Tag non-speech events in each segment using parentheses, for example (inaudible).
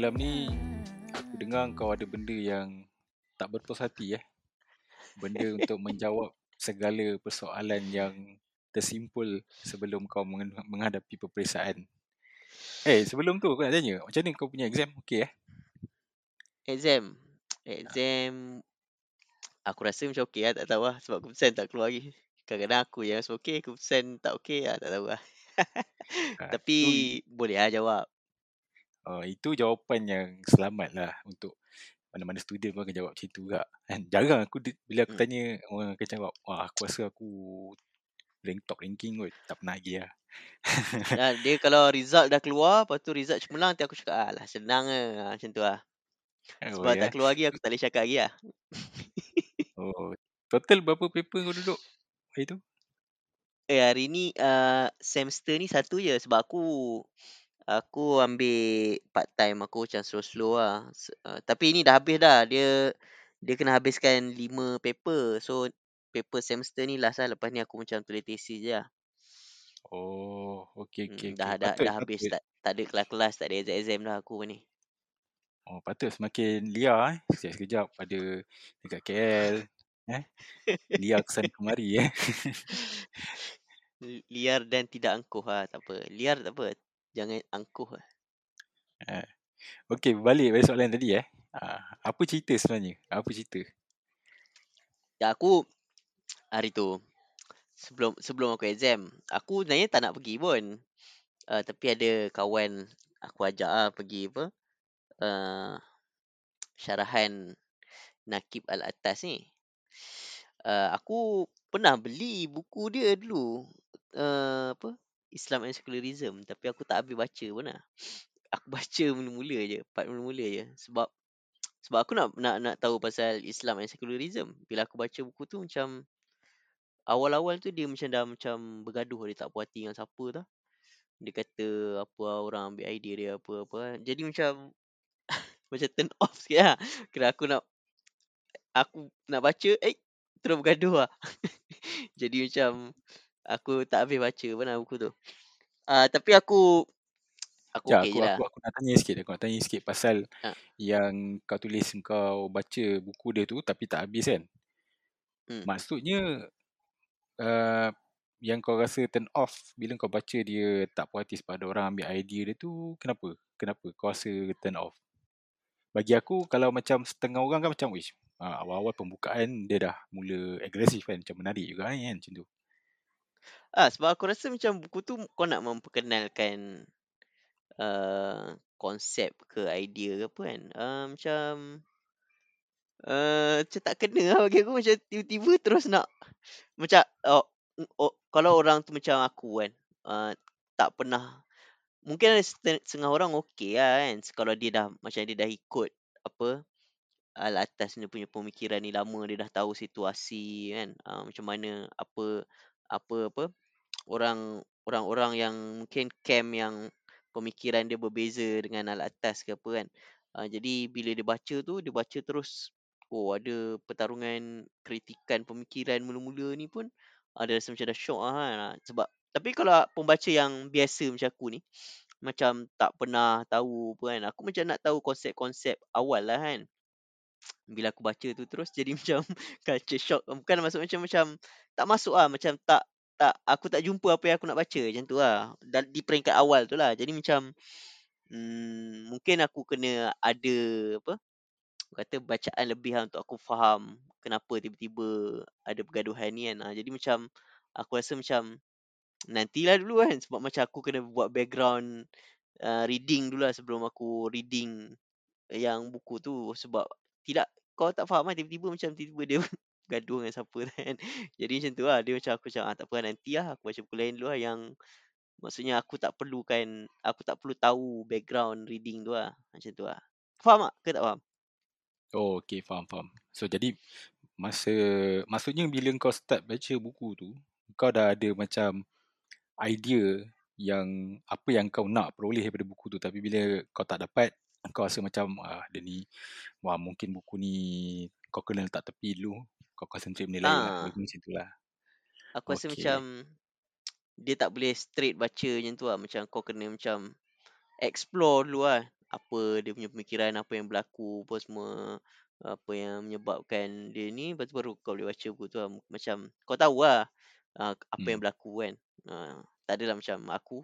malam ni aku dengar kau ada benda yang tak berpuas hati eh. Benda (laughs) untuk menjawab segala persoalan yang tersimpul sebelum kau menghadapi peperiksaan. Eh, sebelum tu aku nak tanya, macam mana kau punya exam? Okey eh? Exam. Exam aku rasa macam okey lah, tak tahu lah sebab keputusan tak keluar lagi. Kadang-kadang aku yang rasa okey, keputusan tak okey lah, tak tahu lah. Ah, (laughs) Tapi tu, boleh lah jawab. oh, itu jawapan yang selamat lah untuk mana-mana student pun akan jawab macam tu juga. Kan? Jarang aku di- bila aku Hmm. tanya orang akan jawab, wah aku rasa aku rank top ranking kot. Tak pernah lagi lah. Nah, dia kalau result dah keluar, lepas tu result cemerlang, nanti aku cakap, alah senang ke. Ha, macam tu lah. Oh Sebab ya. tak keluar lagi, aku tak boleh cakap lagi lah. Oh, total berapa paper kau duduk hari tu? Eh, hari ni uh, semester ni satu je sebab aku aku ambil part time aku macam slow-slow lah. S- Uh, tapi ni dah habis dah. Dia dia kena habiskan lima paper. So paper semester ni last lah. Lepas ni aku macam tulis tesis je lah. Oh, okey Hmm, okey dah okey. dah dah habis tak tak ada kelas-kelas, tak ada exam-exam dah aku ni. Oh, patut semakin liar eh. Sekejap-sekejap ada dekat KL eh. Liar kesana kemari eh. Li- (laughs) Liar dan tidak angkuh lah. Tak apa. Liar tak apa. Jangan angkuh lah. Eh, Okey, balik pada soalan tadi eh. Ah, apa cerita sebenarnya? Apa cerita? Ya, aku hari tu sebelum sebelum aku exam, aku sebenarnya tak nak pergi pun. Uh, tapi ada kawan aku ajak lah pergi apa? Uh, syarahan Nakib Al-Atas ni. Uh, aku pernah beli buku dia dulu. Uh, apa? Islam and Secularism. Tapi aku tak habis baca pun lah. (laughs) Aku baca mula-mula je. Part mula-mula je. Sebab sebab aku nak nak nak tahu pasal Islam and Secularism. Bila aku baca buku tu macam awal-awal tu dia macam dah macam bergaduh. Dia tak puas hati dengan siapa tau. Dia kata apa orang ambil idea dia apa-apa. Jadi macam macam turn (laughs) off sikit lah. Kira aku nak aku nak baca eh terus bergaduh lah. (laughs) Jadi macam aku tak habis baca pun lah buku tu. Uh, tapi aku aku Ya, okey aku je lah. aku aku nak tanya sikit, aku nak tanya sikit pasal Ha. yang kau tulis kau baca buku dia tu tapi tak habis kan? Hmm. Maksudnya uh, yang kau rasa turn off bila kau baca dia tak puas hati sebab ada orang ambil idea dia tu kenapa? Kenapa kau rasa turn off? Bagi aku kalau macam setengah orang kan macam wish uh, awal-awal pembukaan dia dah mula agresif kan macam menarik juga kan macam tu. Ah sebab aku rasa macam buku tu kau nak memperkenalkan uh, konsep ke idea ke apa kan. Uh, macam uh, macam tak kena lah bagi aku macam tiba-tiba terus nak macam oh, oh, kalau orang tu macam aku kan uh, tak pernah mungkin ada setengah, orang okey lah kan kalau dia dah macam dia dah ikut apa al atas dia punya pemikiran ni lama dia dah tahu situasi kan uh, macam mana apa apa apa orang orang-orang yang mungkin camp yang pemikiran dia berbeza dengan al atas ke apa kan. Uh, jadi bila dia baca tu dia baca terus oh ada pertarungan kritikan pemikiran mula-mula ni pun ada rasa macam dah syok lah kan Ah, sebab tapi kalau pembaca yang biasa macam aku ni macam tak pernah tahu apa kan aku macam nak tahu konsep-konsep awal lah kan. Bila aku baca tu terus (laughs) jadi macam culture shock. Bukan masuk macam macam tak masuk lah macam tak tak aku tak jumpa apa yang aku nak baca macam tu lah. Di peringkat awal tu lah. Jadi macam hmm, mungkin aku kena ada apa kata bacaan lebih lah untuk aku faham kenapa tiba-tiba ada pergaduhan ni kan. Ah, jadi macam aku rasa macam nantilah dulu kan sebab macam aku kena buat background uh, reading dulu lah sebelum aku reading yang buku tu sebab tidak kau tak faham kan tiba-tiba macam tiba-tiba dia (laughs) gaduh dengan siapa kan. (laughs) Jadi macam tu lah. Dia macam aku macam ah, tak apa lah, nanti lah aku baca buku lain dulu lah yang maksudnya aku tak perlukan aku tak perlu tahu background reading tu lah. Macam tu lah. Faham tak? Ke tak faham? Oh, okay, faham, faham. So, jadi masa, maksudnya bila kau start baca buku tu, kau dah ada macam idea yang apa yang kau nak peroleh daripada buku tu. Tapi bila kau tak dapat, kau rasa macam ah, dia ni wah mungkin buku ni kau kena letak tepi dulu kau concentrate benda lain lah Ah, macam tu lah aku rasa macam dia tak boleh straight baca macam tu lah. Macam kau kena macam explore dulu lah. Apa dia punya pemikiran, apa yang berlaku, apa semua. Apa yang menyebabkan dia ni. Lepas tu baru kau boleh baca buku tu lah. Macam kau tahu lah uh, apa yang hmm. berlaku kan. Uh, tak adalah macam aku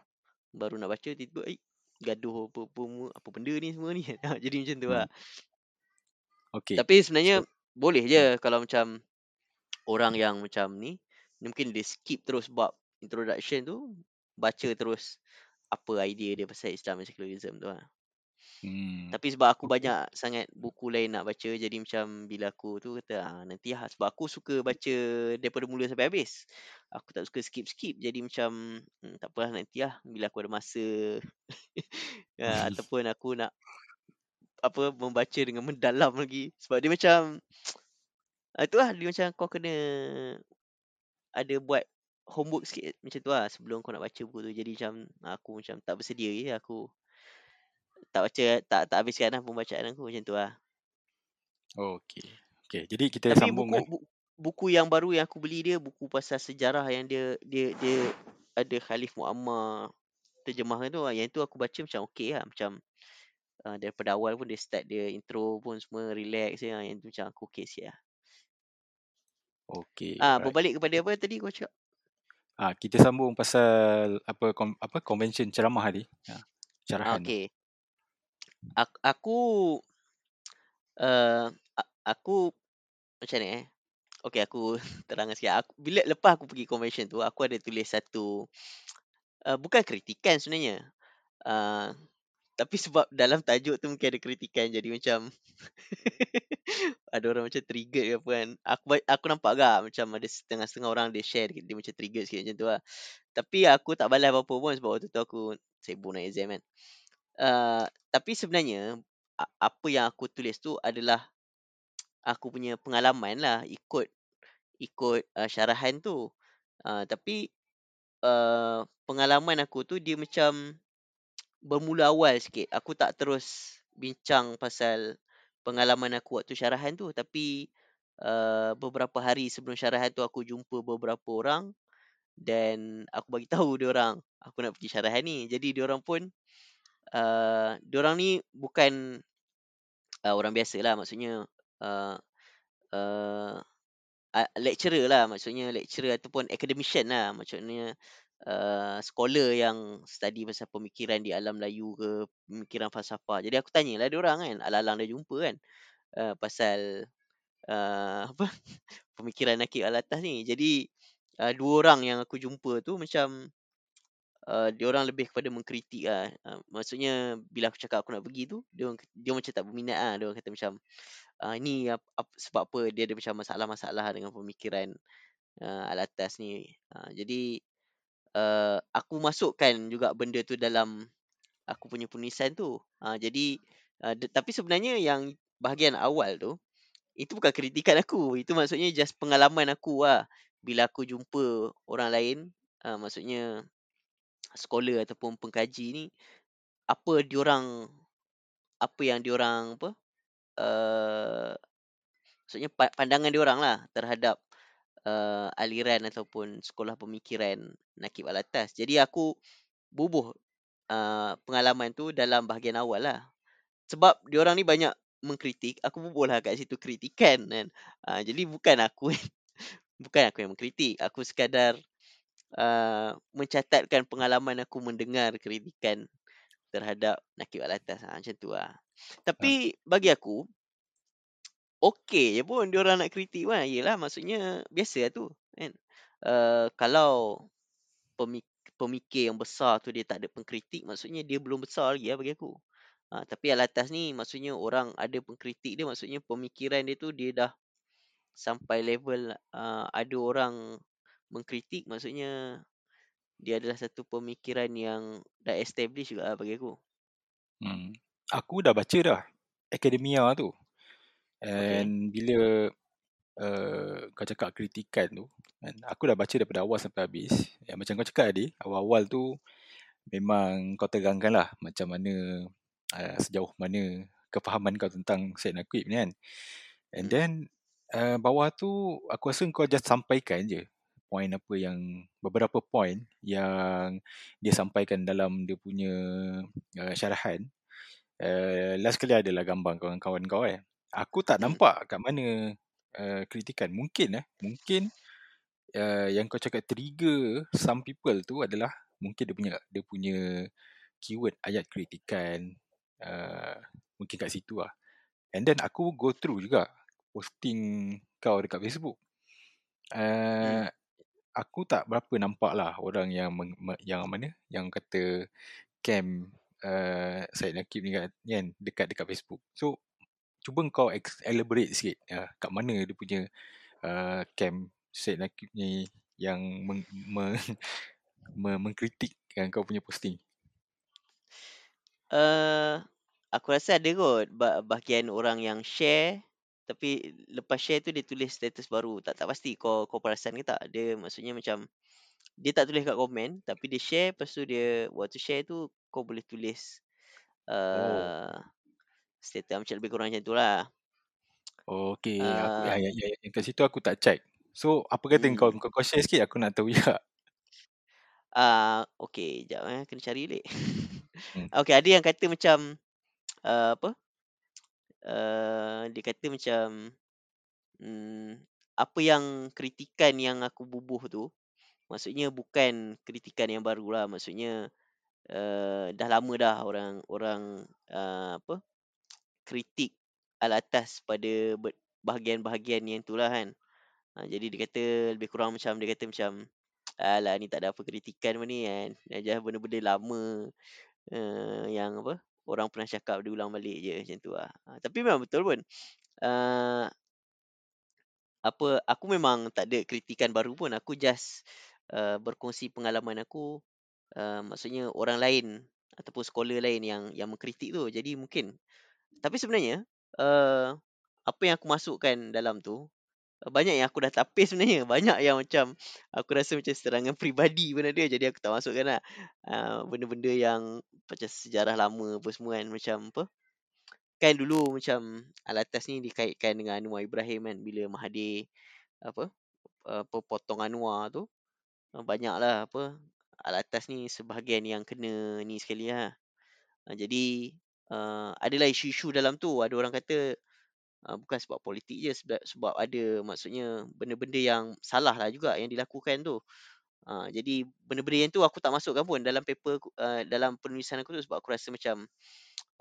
baru nak baca tiba-tiba eh, gaduh apa, apa, apa, apa benda ni semua ni. (laughs) Jadi macam tu lah. hmm. okay Tapi sebenarnya so boleh hmm. je kalau macam orang yang macam ni. Mungkin dia skip terus bab introduction tu. Baca terus apa idea dia pasal Islam dan secularism tu lah. Hmm. Tapi sebab aku banyak sangat buku lain nak baca jadi macam bila aku tu kata ah, nanti lah. Sebab aku suka baca daripada mula sampai habis. Aku tak suka skip-skip jadi macam hmm, tak apalah nanti lah bila aku ada masa. Ya, (laughs) ataupun aku nak apa membaca dengan mendalam lagi. Sebab dia macam ah, tu lah dia macam kau kena ada buat homework sikit macam tu lah sebelum kau nak baca buku tu. Jadi macam aku macam tak bersedia je aku tak baca tak tak habiskan lah pembacaan aku macam tu lah okay okay jadi kita Tapi sambung buku kan bu, buku yang baru yang aku beli dia buku pasal sejarah yang dia dia dia ada Khalif Muammar terjemahkan tu lah. Yang tu aku baca macam okey lah. Macam uh, daripada awal pun dia start dia intro pun semua relax je. lah. Yang tu macam aku okey sikit lah. okay Ah, alright berbalik kepada apa tadi kau cakap? ah kita sambung pasal apa kom, apa convention ceramah tadi ah, Ah, syarahan tu okey. Aku, aku uh, aku macam ni eh. Okey aku (laughs) terangkan sikit. Aku, bila lepas aku pergi convention tu aku ada tulis satu uh, bukan kritikan sebenarnya. Uh, tapi sebab dalam tajuk tu mungkin ada kritikan jadi macam (laughs) ada orang macam trigger ke apa kan. Aku aku nampak agak macam ada setengah-setengah orang dia share dia macam trigger sikit macam tu lah. Tapi aku tak balas apa-apa pun sebab waktu tu aku sibuk nak exam kan. Uh, tapi sebenarnya apa yang aku tulis tu adalah aku punya pengalaman lah ikut ikut uh, syarahan tu. Uh, tapi uh, pengalaman aku tu dia macam bermula awal sikit. Aku tak terus bincang pasal pengalaman aku waktu syarahan tu tapi uh, beberapa hari sebelum syarahan tu aku jumpa beberapa orang dan aku bagi tahu dia orang aku nak pergi syarahan ni. Jadi dia orang pun uh, orang ni bukan uh, orang biasa lah maksudnya uh, uh, lecturer lah maksudnya lecturer ataupun academician lah maksudnya uh, scholar yang study pasal pemikiran di alam Melayu ke pemikiran falsafah. Jadi aku tanyalah dia orang kan alang-alang dah jumpa kan uh, pasal uh, (laughs) apa pemikiran Nakib Al-Atas ni. Jadi uh, dua orang yang aku jumpa tu macam uh, dia orang lebih kepada mengkritik lah. Uh, maksudnya bila aku cakap aku nak pergi tu dia dia macam tak berminat lah. Dia kata macam uh, ini ap, ap, sebab apa dia ada macam masalah-masalah dengan pemikiran uh, Al-Atas ni. Uh, jadi uh, aku masukkan juga benda tu dalam aku punya penulisan tu. Uh, jadi uh, de, tapi sebenarnya yang bahagian awal tu itu bukan kritikan aku. Itu maksudnya just pengalaman aku lah. Bila aku jumpa orang lain, uh, maksudnya scholar ataupun pengkaji ni, apa diorang, apa yang diorang apa, uh, maksudnya pandangan diorang lah terhadap uh, aliran ataupun sekolah pemikiran Nakib Al-Atas. Jadi aku bubuh uh, pengalaman tu dalam bahagian awal lah. Sebab diorang ni banyak mengkritik, aku bubuh lah kat situ kritikan kan. Uh, jadi bukan aku (laughs) bukan aku yang mengkritik, aku sekadar uh, mencatatkan pengalaman aku mendengar kritikan terhadap Nakib Al-Atas. Ha, macam tu lah. Tapi bagi aku, okey je pun dia orang nak kritik kan. Yelah maksudnya biasa lah tu. Kan? Uh, kalau pemik pemikir yang besar tu dia tak ada pengkritik, maksudnya dia belum besar lagi lah bagi aku. Ha, tapi Al-Atas ni maksudnya orang ada pengkritik dia, maksudnya pemikiran dia tu dia dah sampai level uh, ada orang mengkritik, maksudnya dia adalah satu pemikiran yang dah established juga lah bagi aku. Hmm. Aku dah baca dah Academia tu. And okay. bila uh, kau cakap kritikan tu, kan, aku dah baca daripada awal sampai habis. Yang macam kau cakap tadi, awal-awal tu memang kau terangkan lah macam mana uh, sejauh mana kefahaman kau tentang Syed Naqib ni kan. And Hmm. then uh, bawah tu aku rasa kau just sampaikan je point apa yang beberapa point yang dia sampaikan dalam dia punya uh, syarahan. Uh, last kali adalah gambar kawan-kawan kau eh. Aku tak Hmm. nampak kat mana uh, kritikan. Mungkin eh, mungkin uh, yang kau cakap trigger some people tu adalah mungkin dia punya dia punya keyword ayat kritikan uh, mungkin kat situ lah. And then aku go through juga posting kau dekat Facebook. Hmm. Uh, aku tak berapa nampak lah orang yang meng, yang mana yang kata camp uh, Syed Naqib ni kan, dekat dekat Facebook. So cuba kau elaborate sikit uh, kat mana dia punya uh, camp Syed Naqib ni yang meng, me, (laughs) me, mengkritik kan kau punya posting. Uh, aku rasa ada kot ba- bahagian orang yang share tapi lepas share tu dia tulis status baru. Tak tak pasti kau kau perasan ke tak? Dia maksudnya macam dia tak tulis kat komen tapi dia share lepas tu dia waktu share tu kau boleh tulis Oh. uh, status macam lebih kurang macam tu lah. Oh, okay. Aku, Uh, ya, ya, ya, yang kat situ aku tak check. So, apa kata kau, hmm. kau, kau share sikit aku nak tahu juga. (laughs) Ah, uh, okey, jap eh kena cari balik. Hmm. (laughs) okey, ada yang kata macam uh, apa? Uh, dia kata macam hmm, apa yang kritikan yang aku bubuh tu maksudnya bukan kritikan yang baru lah maksudnya uh, dah lama dah orang orang uh, apa kritik al atas pada bahagian-bahagian yang itulah kan. Ha, jadi dia kata lebih kurang macam dia kata macam alah ni tak ada apa kritikan pun ni kan. Aja benda-benda lama uh, yang apa orang pernah cakap dia ulang balik je macam tu lah. Ha, tapi memang betul pun. Uh, apa aku memang tak ada kritikan baru pun aku just uh, berkongsi pengalaman aku uh, maksudnya orang lain ataupun scholar lain yang yang mengkritik tu jadi mungkin tapi sebenarnya uh, apa yang aku masukkan dalam tu banyak yang aku dah tapis sebenarnya. Banyak yang macam aku rasa macam serangan (laughs) peribadi pun ada. Jadi aku tak masukkan lah. Uh, benda-benda yang macam sejarah lama apa semua kan. Macam apa? Kan dulu macam Alatas ni dikaitkan dengan Anwar Ibrahim kan. Bila Mahathir apa apa potong Anwar tu uh, banyaklah apa Alatas ni sebahagian yang kena ni sekali lah. Uh, jadi uh, adalah isu-isu dalam tu. Ada orang kata uh, bukan sebab politik je sebab, sebab ada maksudnya benda-benda yang salah lah juga yang dilakukan tu. Uh, jadi benda-benda yang tu aku tak masukkan pun dalam paper uh, dalam penulisan aku tu sebab aku rasa macam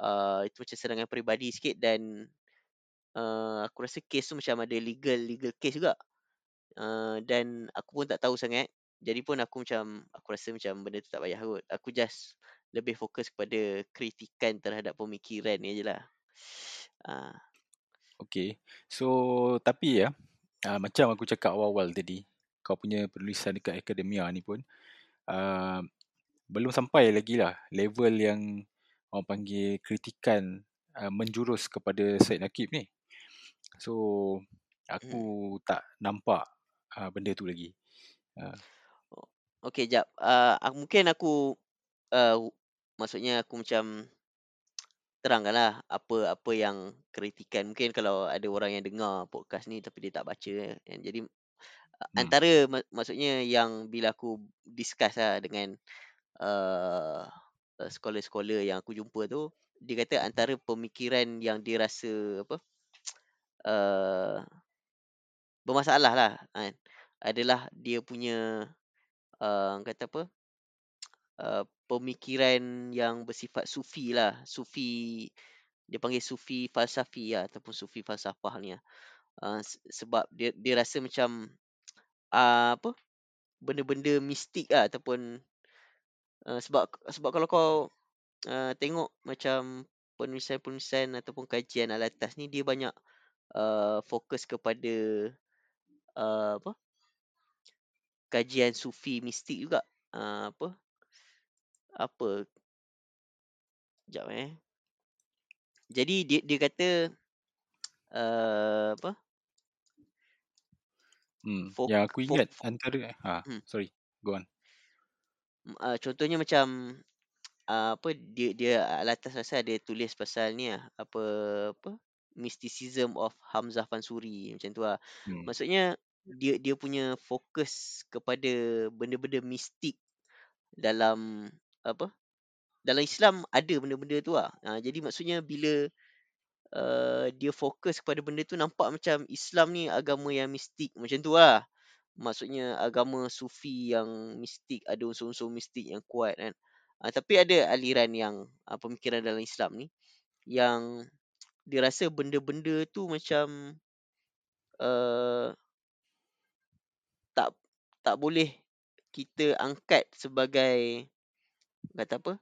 uh, itu macam serangan peribadi sikit dan uh, aku rasa kes tu macam ada legal legal case juga. Uh, dan aku pun tak tahu sangat. Jadi pun aku macam aku rasa macam benda tu tak payah kot. Aku just lebih fokus kepada kritikan terhadap pemikiran ni je lah. Uh, Okay. So, tapi ya, uh, macam aku cakap awal-awal tadi, kau punya penulisan dekat akademia ni pun, uh, belum sampai lagi lah level yang orang panggil kritikan uh, menjurus kepada Syed Naqib ni. So, aku hmm. tak nampak uh, benda tu lagi. Uh, Okay, jap. Uh, mungkin aku, uh, maksudnya aku macam terangkanlah apa apa yang kritikan. Mungkin kalau ada orang yang dengar podcast ni tapi dia tak baca. Kan. Jadi hmm. antara mak- maksudnya yang bila aku discuss lah dengan uh, scholar-scholar yang aku jumpa tu, dia kata antara pemikiran yang dia rasa apa uh, (tsk) bermasalah lah kan, adalah dia punya uh, kata apa uh, pemikiran yang bersifat sufi lah sufi dia panggil sufi falsafi lah ataupun sufi falsafah ni lah. Uh, sebab dia dia rasa macam uh, apa benda-benda mistik lah ataupun uh, sebab sebab kalau kau uh, tengok macam penulisan-penulisan ataupun kajian al atas ni dia banyak uh, fokus kepada uh, apa kajian sufi mistik juga uh, apa apa Sekejap eh. Jadi dia dia kata uh, apa? Hmm. Fok, yang aku ingat fok, antara ha hmm. sorry go on. Uh, contohnya macam uh, apa dia dia alatas rasa ada tulis pasal ni lah apa apa mysticism of Hamzah Fansuri macam tu lah. Hmm. Maksudnya dia dia punya fokus kepada benda-benda mistik dalam apa dalam Islam ada benda-benda tu lah. Uh, jadi maksudnya bila uh, dia fokus kepada benda tu nampak macam Islam ni agama yang mistik macam tu lah. Maksudnya agama sufi yang mistik ada unsur-unsur mistik yang kuat kan. Uh, tapi ada aliran yang uh, pemikiran dalam Islam ni yang dia rasa benda-benda tu macam uh, tak tak boleh kita angkat sebagai kata apa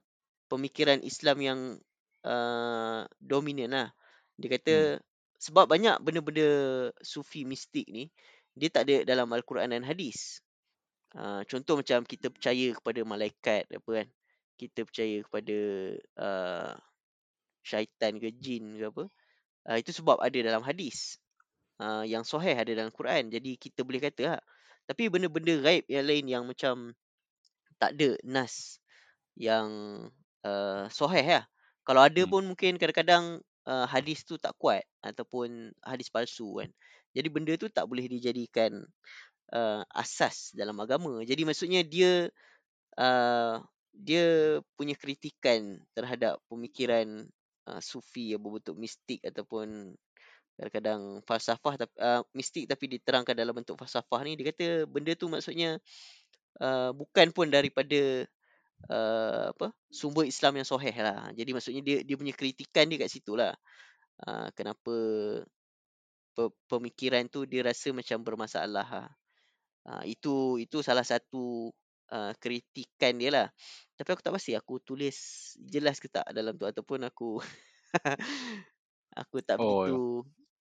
pemikiran Islam yang uh, dominan lah. Dia kata Hmm. sebab banyak benda-benda sufi mistik ni dia tak ada dalam Al-Quran dan hadis. Uh, contoh macam kita percaya kepada malaikat apa kan. Kita percaya kepada uh, syaitan ke jin ke apa. Uh, itu sebab ada dalam hadis. Uh, yang sahih ada dalam Quran. Jadi kita boleh kata lah. Tapi benda-benda gaib yang lain yang macam tak ada nas yang uh, sahih lah. Kalau ada Hmm. pun mungkin kadang-kadang uh, hadis tu tak kuat ataupun hadis palsu kan. Jadi benda tu tak boleh dijadikan uh, asas dalam agama. Jadi maksudnya dia uh, dia punya kritikan terhadap pemikiran uh, sufi yang berbentuk mistik ataupun kadang-kadang falsafah tapi uh, mistik tapi diterangkan dalam bentuk falsafah ni dia kata benda tu maksudnya uh, bukan pun daripada uh, apa sumber Islam yang sahih lah. Jadi maksudnya dia dia punya kritikan dia kat situ lah. Uh, kenapa pe- pemikiran tu dia rasa macam bermasalah lah. Uh, itu itu salah satu uh, kritikan dia lah. Tapi aku tak pasti aku tulis jelas ke tak dalam tu ataupun aku (laughs) aku tak Oh, begitu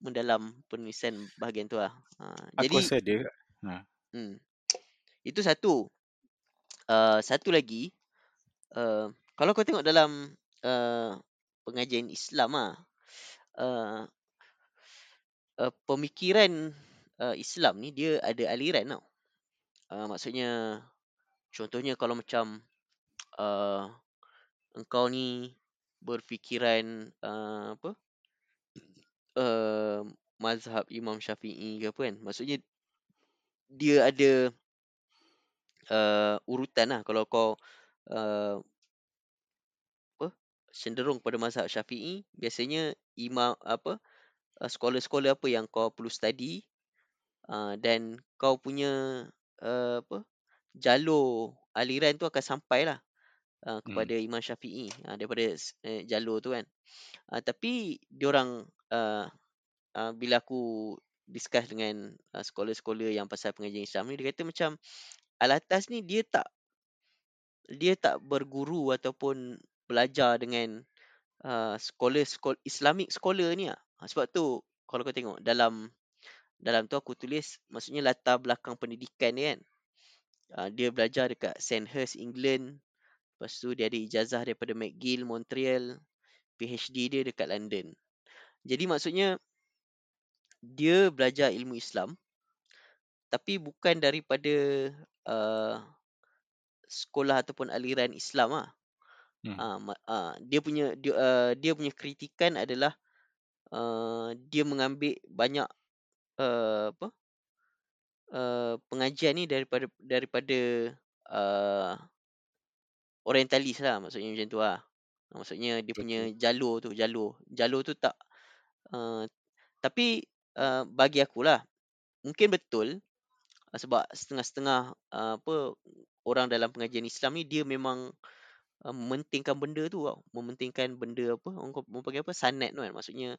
mendalam penulisan bahagian tu lah. Uh, aku jadi rasa dia. Ha. hmm, itu satu. Uh, satu lagi uh, kalau kau tengok dalam uh, pengajian Islam ah uh, uh, pemikiran uh, Islam ni dia ada aliran tau. Uh, maksudnya contohnya kalau macam uh, engkau ni berfikiran uh, apa uh, mazhab Imam Syafi'i ke apa kan. Maksudnya dia ada uh, urutan lah kalau kau uh, apa cenderung pada mazhab Syafi'i biasanya imam apa uh, scholar-scholar apa yang kau perlu study uh, dan kau punya uh, apa jalur aliran tu akan sampailah uh, Hmm. kepada Imam Syafi'i uh, daripada uh, jalur tu kan. Uh, tapi diorang uh, uh, bila aku discuss dengan uh, scholar-scholar yang pasal pengajian Islam ni dia kata macam Al-Atas ni dia tak dia tak berguru ataupun belajar dengan uh, scholar, scholar Islamic scholar ni lah. Uh, sebab tu kalau kau tengok dalam dalam tu aku tulis maksudnya latar belakang pendidikan dia kan. Uh, dia belajar dekat Sandhurst England. Lepas tu dia ada ijazah daripada McGill Montreal. PhD dia dekat London. Jadi maksudnya dia belajar ilmu Islam tapi bukan daripada uh, sekolah ataupun aliran Islam ah. Hmm. Uh, uh, dia punya dia, uh, dia punya kritikan adalah uh, dia mengambil banyak uh, apa uh, pengajian ni daripada daripada uh, orientalis lah maksudnya macam tu lah. Maksudnya dia punya jalur tu jalur jalur tu tak uh, tapi uh, bagi akulah mungkin betul uh, sebab setengah-setengah uh, apa orang dalam pengajian Islam ni dia memang uh, mementingkan benda tu tau. Mementingkan benda apa orang kau panggil apa sanad tu kan. Maksudnya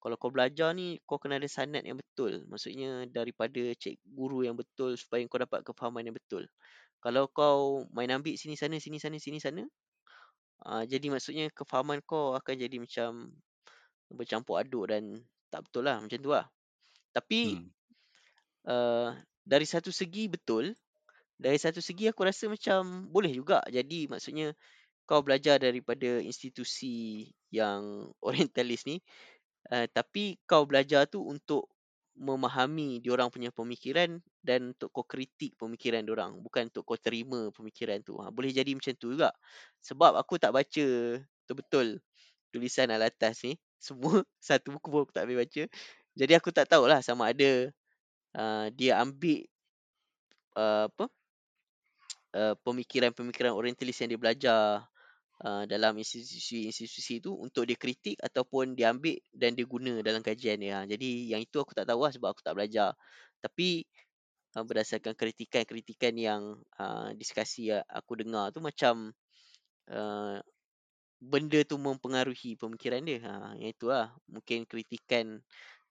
kalau kau belajar ni kau kena ada sanad yang betul. Maksudnya daripada cik guru yang betul supaya kau dapat kefahaman yang betul. Kalau kau main ambil sini sana sini sana sini sana uh, jadi maksudnya kefahaman kau akan jadi macam bercampur aduk dan tak betul lah macam tu lah. Tapi Hmm. uh, dari satu segi betul, dari satu segi aku rasa macam boleh juga. Jadi maksudnya kau belajar daripada institusi yang (laughs) orientalis ni uh, tapi kau belajar tu untuk memahami diorang punya pemikiran dan untuk kau kritik pemikiran orang bukan untuk kau terima pemikiran tu. Ha, boleh jadi macam tu juga. Sebab aku tak baca betul-betul tulisan alatas ni (laughs) semua satu buku pun aku tak boleh baca. Jadi aku tak tahulah sama ada uh, dia ambil uh, apa uh, pemikiran-pemikiran orientalis yang dia belajar uh, dalam institusi-institusi tu untuk dia kritik ataupun dia ambil dan dia guna dalam kajian dia. Ha, jadi yang itu aku tak tahu lah sebab aku tak belajar. Tapi uh, berdasarkan kritikan-kritikan yang uh, diskusi aku dengar tu macam uh, benda tu mempengaruhi pemikiran dia. Ha, yang itulah mungkin kritikan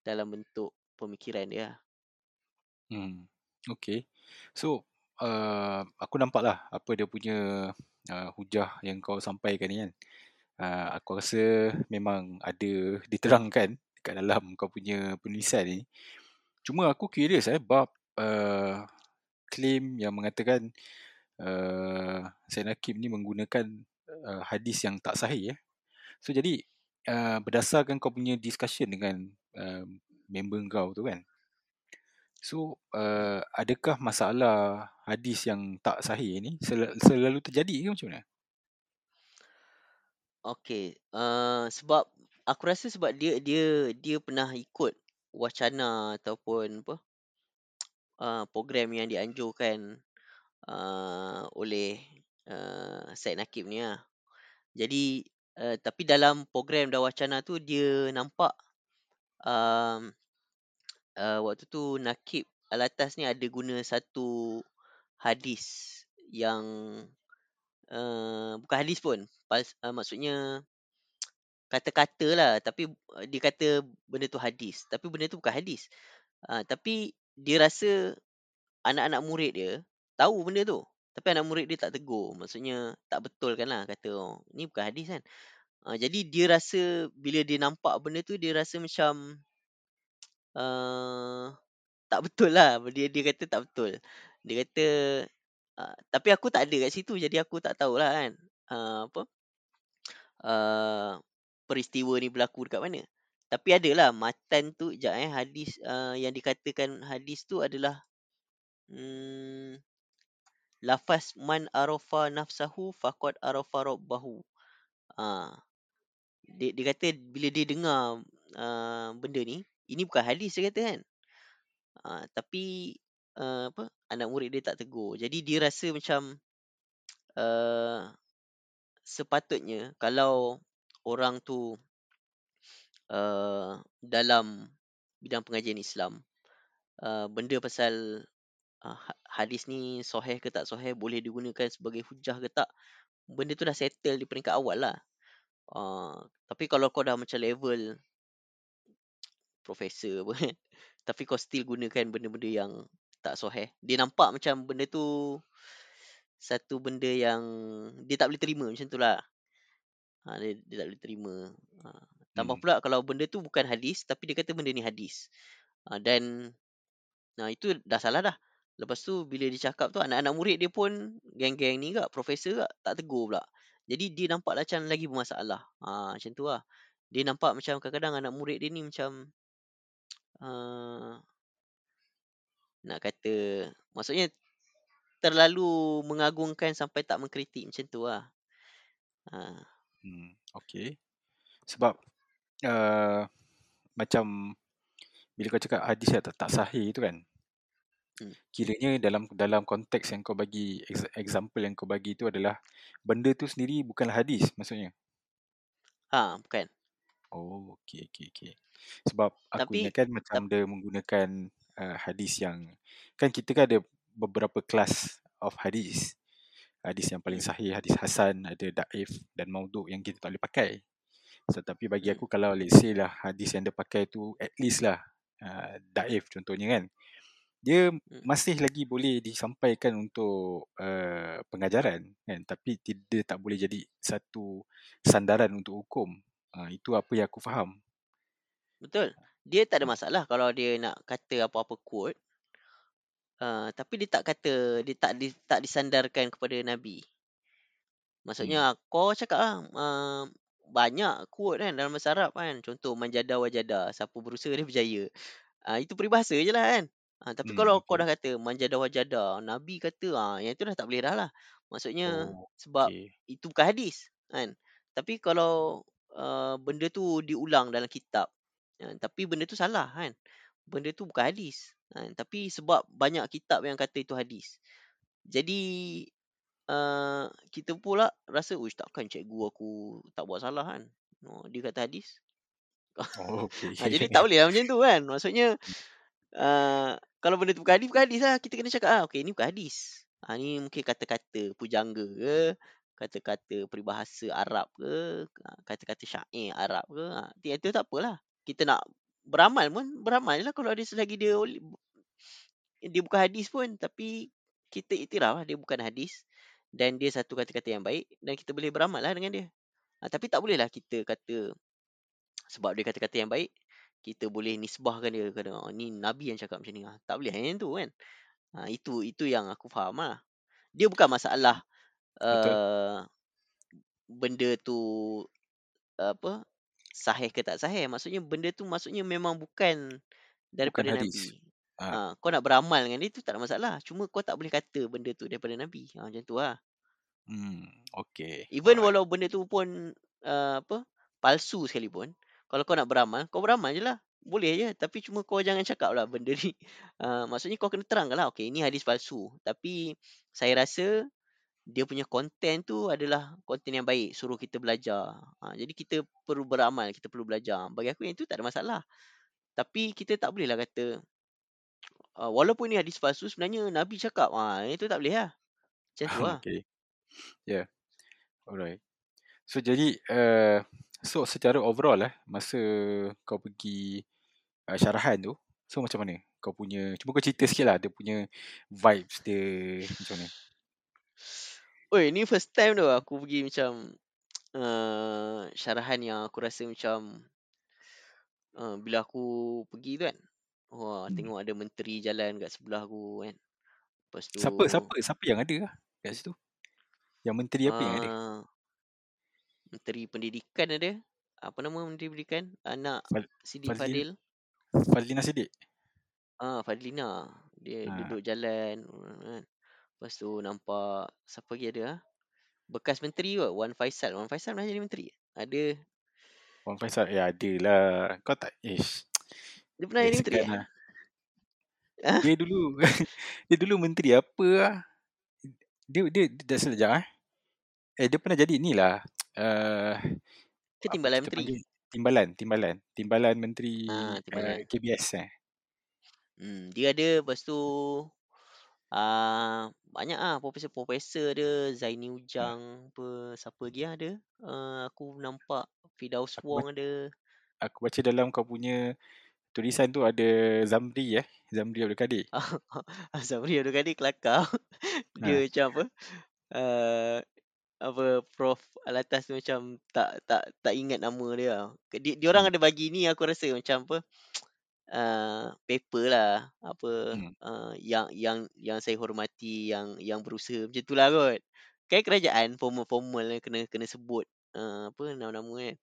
dalam bentuk pemikiran dia. lah. Hmm. Okay. So, uh, aku nampak lah apa dia punya uh, hujah yang kau sampaikan ni kan. Uh, aku rasa memang ada diterangkan dekat dalam kau punya penulisan ni. Cuma aku curious eh bab uh, claim yang mengatakan uh, Sayyid Hakim ni menggunakan uh, hadis yang tak sahih eh. So jadi uh, berdasarkan kau punya discussion dengan uh, member kau tu kan. So uh, adakah masalah hadis yang tak sahih ni sel- selalu terjadi ke macam mana? Okay. Uh, sebab aku rasa sebab dia dia dia pernah ikut wacana ataupun apa uh, program yang dianjurkan uh, oleh uh, Syed Nakib ni lah. Jadi uh, tapi dalam program dan wacana tu dia nampak um, waktu tu Nakib Alatas ni ada guna satu hadis yang uh, bukan hadis pun. Pas, uh, maksudnya kata-kata lah tapi uh, dia kata benda tu hadis. Tapi benda tu bukan hadis. Uh, tapi dia rasa anak-anak murid dia tahu benda tu. Tapi anak murid dia tak tegur. Maksudnya tak betul kan lah kata oh, ni bukan hadis kan. Uh, jadi dia rasa bila dia nampak benda tu dia rasa macam uh, tak betul lah. Dia dia kata tak betul. Dia kata uh, tapi aku tak ada kat situ jadi aku tak tahulah kan. Uh, apa? Uh, peristiwa ni berlaku dekat mana. Tapi adalah matan tu jap eh hadis uh, yang dikatakan hadis tu adalah hmm, lafaz man arafa nafsahu faqad arafa rabbahu. Ha. Dia, dia kata bila dia dengar uh, benda ni, ini bukan hadis dia kata kan. Uh, tapi uh, apa anak murid dia tak tegur. Jadi dia rasa macam uh, sepatutnya kalau orang tu uh, dalam bidang pengajian Islam uh, benda pasal uh, hadis ni sahih ke tak sahih boleh digunakan sebagai hujah ke tak benda tu dah settle di peringkat awal lah uh, tapi kalau kau dah macam level profesor apa (laughs) kan tapi kau still gunakan benda-benda yang tak sahih dia nampak macam benda tu satu benda yang dia tak boleh terima macam tu lah ha, dia, dia tak boleh terima ha, Tambah Hmm. pula kalau benda tu bukan hadis tapi dia kata benda ni hadis. Uh, dan nah itu dah salah dah. Lepas tu bila dia cakap tu anak-anak murid dia pun geng-geng ni gak profesor gak tak tegur pula. Jadi dia nampak macam lagi bermasalah. Ha, macam tu lah. Dia nampak macam kadang-kadang anak murid dia ni macam uh, nak kata maksudnya terlalu mengagungkan sampai tak mengkritik macam tu lah. Ha. Hmm. Okay. Sebab uh, macam bila kau cakap hadis yang tak, tak sahih tu kan. Hmm. Kiranya dalam dalam konteks yang kau bagi ex- example yang kau bagi tu adalah benda tu sendiri bukanlah hadis maksudnya. Ha, bukan. Oh, okey okey okey. Sebab aku Tapi ingatkan macam dia menggunakan uh, hadis yang kan kita kan ada beberapa kelas of hadis. Hadis yang paling sahih, hadis hasan, ada daif dan maudhu yang kita tak boleh pakai. So, tapi bagi Hmm. aku kalau let's say lah hadis yang dia pakai tu at least lah uh, daif contohnya kan. Dia Hmm. masih lagi boleh disampaikan untuk uh, pengajaran kan tapi dia tak boleh jadi satu sandaran untuk hukum. Uh, itu apa yang aku faham. Betul. Dia tak ada masalah kalau dia nak kata apa-apa quote. Uh, tapi dia tak kata, dia tak di, tak disandarkan kepada Nabi. Hmm. Maksudnya kau cakap lah, uh, banyak quote kan dalam bahasa Arab kan. Contoh manjada wajada, siapa berusaha dia berjaya. Uh, itu peribahasa je lah kan. Ha, tapi Hmm, kalau kau dah kata manjadah wajadah, Nabi kata, ah yang itu dah tak boleh dah lah. Maksudnya Oh, sebab okay. itu bukan hadis, kan. Tapi kalau uh, benda tu diulang dalam kitab, uh, tapi benda tu salah kan. Benda tu bukan hadis. Kan? Tapi sebab banyak kitab yang kata itu hadis. Jadi uh, kita pula rasa, uish takkan cikgu aku tak buat salah kan. Oh, dia kata hadis. Oh, okay. (laughs) ha, jadi tak (laughs) boleh lah macam tu kan. Maksudnya uh, kalau benda tu bukan hadis, bukan hadis lah. Kita kena cakap, ah, okay, ni bukan hadis. Ha, ni mungkin kata-kata pujangga ke, kata-kata peribahasa Arab ke, ha, kata-kata syair Arab ke. Ha, itu tak apalah. Kita nak beramal pun, beramal lah kalau ada selagi dia dia bukan hadis pun. Tapi kita iktiraf lah dia bukan hadis. Dan dia satu kata-kata yang baik. Dan kita boleh beramal lah dengan dia. Ha, tapi tak bolehlah kita kata sebab dia kata-kata yang baik, kita boleh nisbahkan dia kepada oh, ni nabi yang cakap macam ni. Ha, tak boleh yang tu kan. Ha, itu itu yang aku faham lah. Dia bukan masalah Betul. uh, benda tu apa sahih ke tak sahih. Maksudnya benda tu maksudnya memang bukan Bukan daripada hadis. nabi. Ah, Ha, kau nak beramal dengan dia tu tak ada masalah. Cuma kau tak boleh kata benda tu daripada nabi. Ha, macam tu lah. hmm, okay. Even Alright. walau benda tu pun uh, apa palsu sekalipun, kalau kau nak beramal, kau beramal je lah. Boleh je. Tapi cuma kau jangan cakap lah benda ni. Uh, (laughs) maksudnya kau kena terangkan lah. Okay, ini hadis palsu. Tapi saya rasa dia punya konten tu adalah konten yang baik. Suruh kita belajar. Ha, jadi kita perlu beramal. Kita perlu belajar. Bagi aku yang tu tak ada masalah. Tapi kita tak boleh lah kata, uh, walaupun ni hadis palsu, sebenarnya Nabi cakap. Ha, itu tak boleh lah. Macam tu (laughs) lah. okay. Yeah. Alright. So jadi uh, so secara overall lah masa kau pergi uh, syarahan tu, so macam mana? Kau punya cuba kau cerita sikit lah dia punya vibes dia macam mana? Oi, ni first time tu aku pergi macam uh, syarahan yang aku rasa macam uh, bila aku pergi tu kan. Wah, Hmm. tengok ada menteri jalan kat sebelah aku kan. Lepas tu Siapa siapa siapa yang ada lah kat situ? Yang menteri apa yang ada? uh, menteri pendidikan ada. Apa nama menteri pendidikan? Anak Fal- Sidi Fazlin- Fadil. Fazlina Siddiq. Ah, Fadlina. Dia Ha. duduk jalan kan. Lepas tu nampak siapa lagi ada ah? Bekas menteri kot, Wan Faisal. Wan Faisal pernah jadi menteri? Ada. Wan Faisal ya ada lah. Kau tak ish. Dia pernah jadi menteri eh? lah. Ah, Dia dulu (laughs) dia dulu menteri apa lah. Dia dia, dia dah sekejap eh. Eh dia pernah jadi ni lah. Uh, ke timbalan menteri? panggil timbalan, timbalan. Timbalan menteri Ah, timbalan. uh, KBS eh. Hmm, dia ada lepas tu ah banyak ah profesor-profesor ada Zaini. Ujang apa siapa lagi ada. Uh, aku nampak Fidaus Aku Wong ada. Aku baca dalam kau punya tulisan tu ada Zamri eh. Zamri Abdul Kadir. (laughs) Zamri Abdul Kadir kelakar. (laughs) dia Ha. macam apa? Uh, apa Prof Alatas tu macam tak tak tak ingat nama dia. lah. Dia, dia orang Hmm. ada bagi ni aku rasa macam apa? Uh, paper lah apa Hmm. uh, yang yang yang saya hormati yang yang berusaha macam tu lah kot. Kan kerajaan formal-formal kena kena sebut uh, apa nama-nama kan.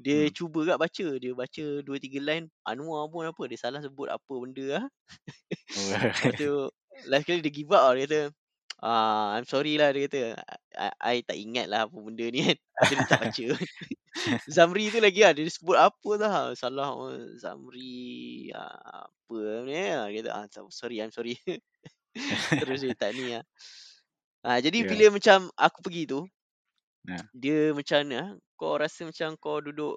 Dia Hmm. cuba kat baca, dia baca dua tiga line Anwar pun apa dia salah sebut apa benda lah. Oh. (laughs) Lepas tu last kali dia give up lah dia kata Ah, I'm sorry lah dia kata. I, I tak ingat lah apa benda ni kan. (laughs) Dia, tak baca. (laughs) Zamri tu lagi lah. Dia sebut apa tau. Salah oh, Zamri ah, apa ni. ah. Dia kata, ah, so- sorry, I'm sorry. (laughs) Terus dia tak ni lah. Ah, jadi Ya. bila macam aku pergi tu, Ha. dia macam mana, ah, kau rasa macam kau duduk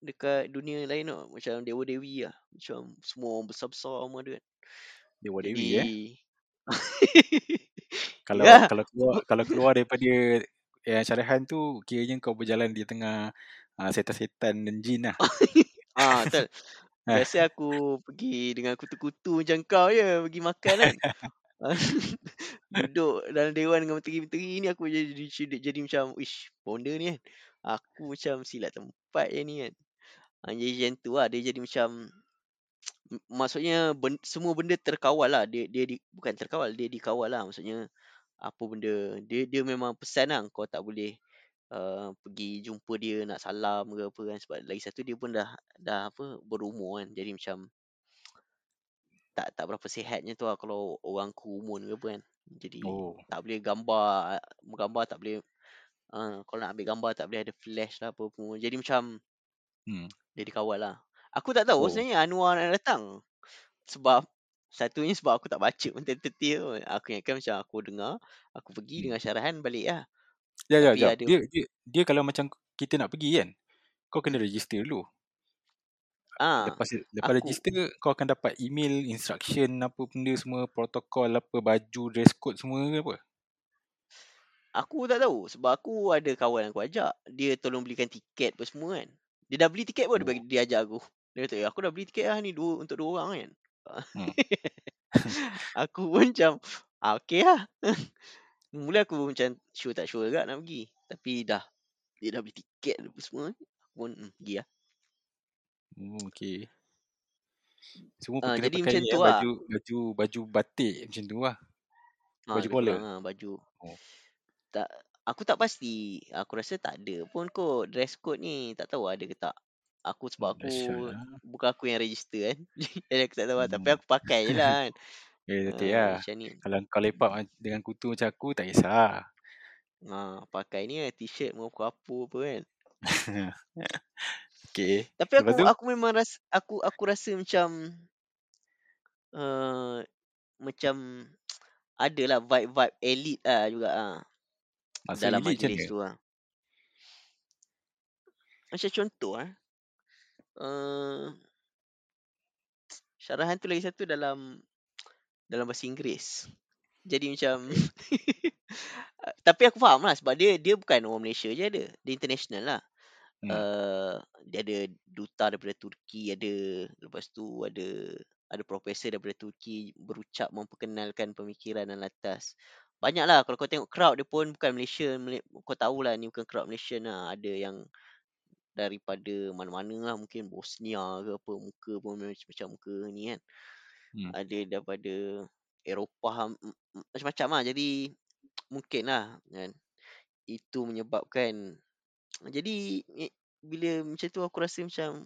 dekat dunia lain tau. Macam Dewa-Dewi lah. Macam semua orang besar-besar semua ada kan. Dewa Jadi, Dewi eh. (laughs) Kalau ya. kalau keluar kalau keluar daripada yang syarahan tu kiranya kau berjalan di tengah uh, setan-setan dan jin lah. (laughs) Ah, betul. (laughs) Ah. Biasa aku pergi dengan kutu-kutu macam kau je pergi makan kan. Duduk dalam dewan dengan menteri-menteri ni aku jadi jadi, jadi macam ish, bonda ni kan. Aku macam silat tempat je ni kan. Ha, jadi macam tu lah. Dia jadi macam m- maksudnya ben, semua benda terkawal lah. Dia dia di, bukan terkawal, dia dikawal lah. Maksudnya apa benda. Dia dia memang pesan lah kau tak boleh uh, pergi jumpa dia nak salam ke apa kan sebab lagi satu dia pun dah dah apa berumur kan. Jadi macam tak tak berapa sihatnya tu lah kalau orang kumun ke apa kan. Jadi Oh. tak boleh gambar gambar tak boleh uh, kalau nak ambil gambar tak boleh ada flash lah apa pun. Jadi macam Hmm. dia dikawal lah. Aku tak tahu Oh. sebenarnya Anwar nak datang. Sebab satunya sebab aku tak baca pun detail tu. Aku ingatkan macam aku dengar, aku pergi Hmm. dengan syarahan balik lah. Ya, ya, ada Dia, dia, dia kalau macam kita nak pergi kan, kau kena register dulu. ah Lepas lepas aku register, kau akan dapat email, instruction, apa benda semua, protokol, apa, baju, dress code semua ke apa? aku tak tahu sebab aku ada kawan aku ajak. Dia tolong belikan tiket apa semua kan. Dia dah beli tiket pun dia, Oh. bagi, dia ajak aku. Dia kata, "Eh, aku dah beli tiket lah ni dua, untuk dua orang kan. Hmm. (laughs) aku pun macam, ah, okay lah. (laughs) Mula aku macam sure tak sure agak nak pergi. Tapi dah, dia dah beli tiket apa semua. Aku pun hmm, pergi lah. Oh, okay. Semua Uh, jadi pakai macam tu lah. baju baju baju batik macam tu lah. Ha, Baju kurang lah baju. Oh. Tak, aku tak pasti. Aku rasa tak ada pun kot dress code ni. Tak tahu ada ke tak. Aku sebab aku dahsyat lah. bukan aku yang register kan. (laughs) Jadi aku tak tahu lah. Tapi Hmm. aku pakai je lah kan. (laughs) Eh, lah. ni. Kalau kau lepak dengan kutu macam aku, tak kisah. Ha, pakai ni lah t-shirt mau apa apa kan. (laughs) okay. Tapi aku aku memang rasa aku aku rasa macam uh, macam adalah vibe-vibe elite lah juga ah Maksud dalam majlis tu lah. Macam contoh ah. Uh, syarahan tu lagi satu dalam dalam bahasa Inggeris. Jadi macam (laughs) tapi aku faham lah sebab dia dia bukan orang Malaysia je ada. Dia international lah. Hmm. Uh, dia ada duta daripada Turki ada lepas tu ada ada profesor daripada Turki berucap memperkenalkan pemikiran dan latas. Banyak lah kalau kau tengok crowd dia pun bukan Malaysia. Mala- Kau tahulah ni bukan crowd Malaysian lah. Ada yang daripada mana-mana lah. Mungkin Bosnia ke apa. Muka pun macam, macam muka ni kan. Hmm. Ada daripada Eropah macam-macam lah. Jadi mungkin lah kan. Itu menyebabkan jadi bila macam tu aku rasa macam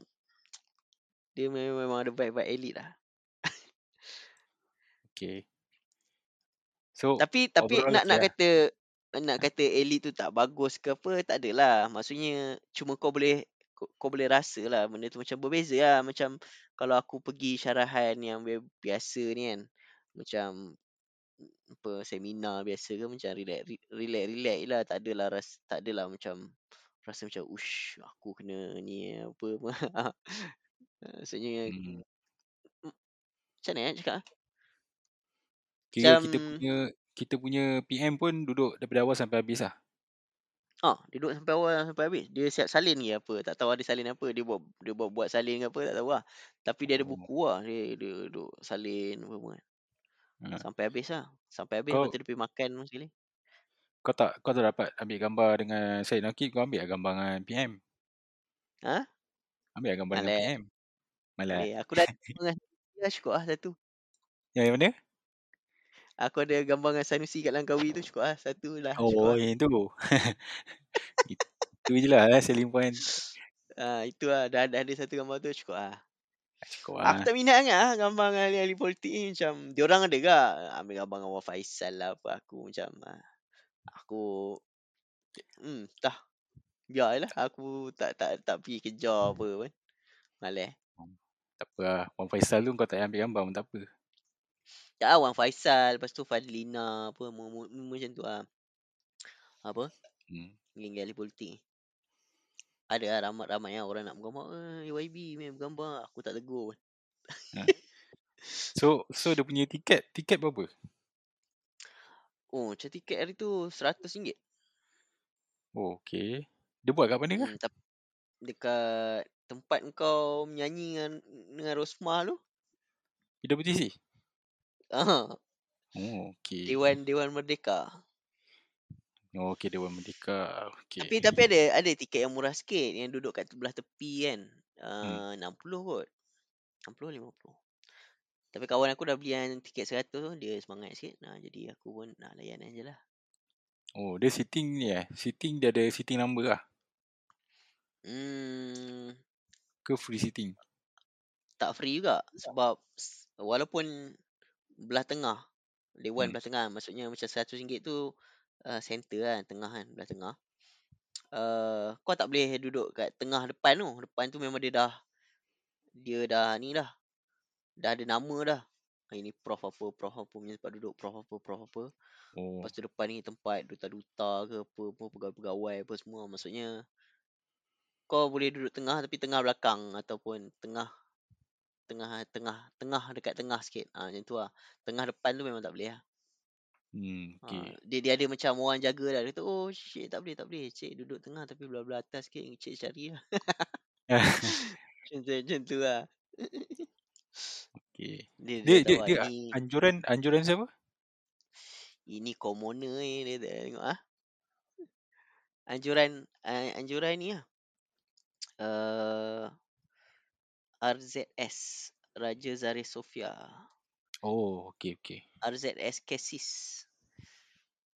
dia memang, memang ada vibe-vibe elite lah. Okay. So, Tapi tapi nak nak lah. kata nak kata elite tu tak bagus ke apa tak adalah. Maksudnya cuma kau boleh kau, kau boleh rasa lah benda tu macam berbeza lah. Macam kalau aku pergi syarahan yang bi- biasa ni kan. Macam apa seminar biasa ke macam relax re- relax relax lah tak adalah rasa tak adalah macam rasa macam ush aku kena ni (laughs) apa maksudnya Hmm. macam mana nak cakap ah? Kira macam kita punya kita punya PM pun duduk daripada awal sampai habis lah. ah dia duduk sampai awal sampai habis dia siap salin ke apa tak tahu ada salin apa dia buat dia buat buat salin ke apa tak tahu lah tapi dia ada Oh. buku lah dia dia duduk salin apa apa kan Ha. sampai habis lah sampai habis lepas Kau tu dia pergi makan sekali kau tak kau tak dapat ambil gambar dengan Syed Nakib kau ambil lah gambar dengan PM. ha Ambil lah gambar dengan malas PM. Malas. boleh aku dah (laughs) dengan dia cukup lah satu Yang mana? Aku ada gambar dengan Sanusi kat Langkawi tu cukup lah. Satu lah cukup Oh, lah. yang tu. (laughs) Itu je lah eh, selling point. Ah, itu lah. Dah, dah ada satu gambar tu cukup lah. Cukup Aku lah. tak minat sangat lah gambar dengan ahli-ahli politik ni. Macam, diorang ada ke ambil gambar dengan Wan Faisal lah apa. Aku macam, ah, aku, hmm, tak. Biar je lah. Aku tak tak tak pergi kejar apa pun. Malas. Tak apa lah. Wan Faisal tu kau tak payah ambil gambar pun tak apa. Tak lah Wan Faisal. Lepas tu Fadlina apa. mu- mu- mu- Macam tu lah. Apa? Hmm. Geng-geng ahli politik. Ada lah ramai-ramai lah orang nak bergambar. Eh, YB main bergambar. Aku tak tegur pun. Ha. So so dia punya tiket, tiket berapa? Oh, macam tiket hari tu RM100. Oh, okay. Dia buat kat mana kah? Hmm, tap- dekat tempat kau menyanyi dengan dengan Rosmah tu. PWTC? Ah, Oh, okay. Dewan Dewan Merdeka. Oh, okay. Dewan Merdeka. Tapi Okay. tapi ada ada tiket yang murah sikit yang duduk kat sebelah tepi kan. Hmm. Uh, 60 kot. 60 50. Tapi kawan aku dah beli yang tiket 100 tu dia semangat sikit. Nah, jadi aku pun nak layan aja lah. Oh, dia sitting ni eh. Sitting dia ada sitting number lah. Hmm, Ke free sitting? tak free juga sebab walaupun belah tengah. Dewan Hmm. belah tengah. Maksudnya macam RM100 tu uh, center kan tengah kan belah tengah. Uh, kau tak boleh duduk kat tengah depan tu. Depan tu memang dia dah dia dah ni dah. Dah ada nama dah. Ah, ini prof apa prof apa punya tempat duduk prof apa prof apa. Oh. lepas tu depan ni tempat duta-duta ke apa apa pegawai-pegawai apa semua. Maksudnya kau boleh duduk tengah tapi tengah belakang ataupun tengah tengah tengah tengah dekat tengah sikit ah macam tu lah tengah depan tu memang tak boleh lah Hmm, Ha, okay. dia dia ada macam orang jaga dah. Dia kata, "Oh, cik tak boleh, tak boleh. Cik duduk tengah tapi belah-belah atas sikit. Cik cari lah." (laughs) macam tu, macam tu lah. okay. Dia, Dia dia dia dia lah, ini anjuran anjuran siapa? ini commoner ni dia tak tengok ah. Anjuran uh, anjuran ni lah. Uh, RZS Raja Zare Sofia. Oh, okay okay. RZS Casis.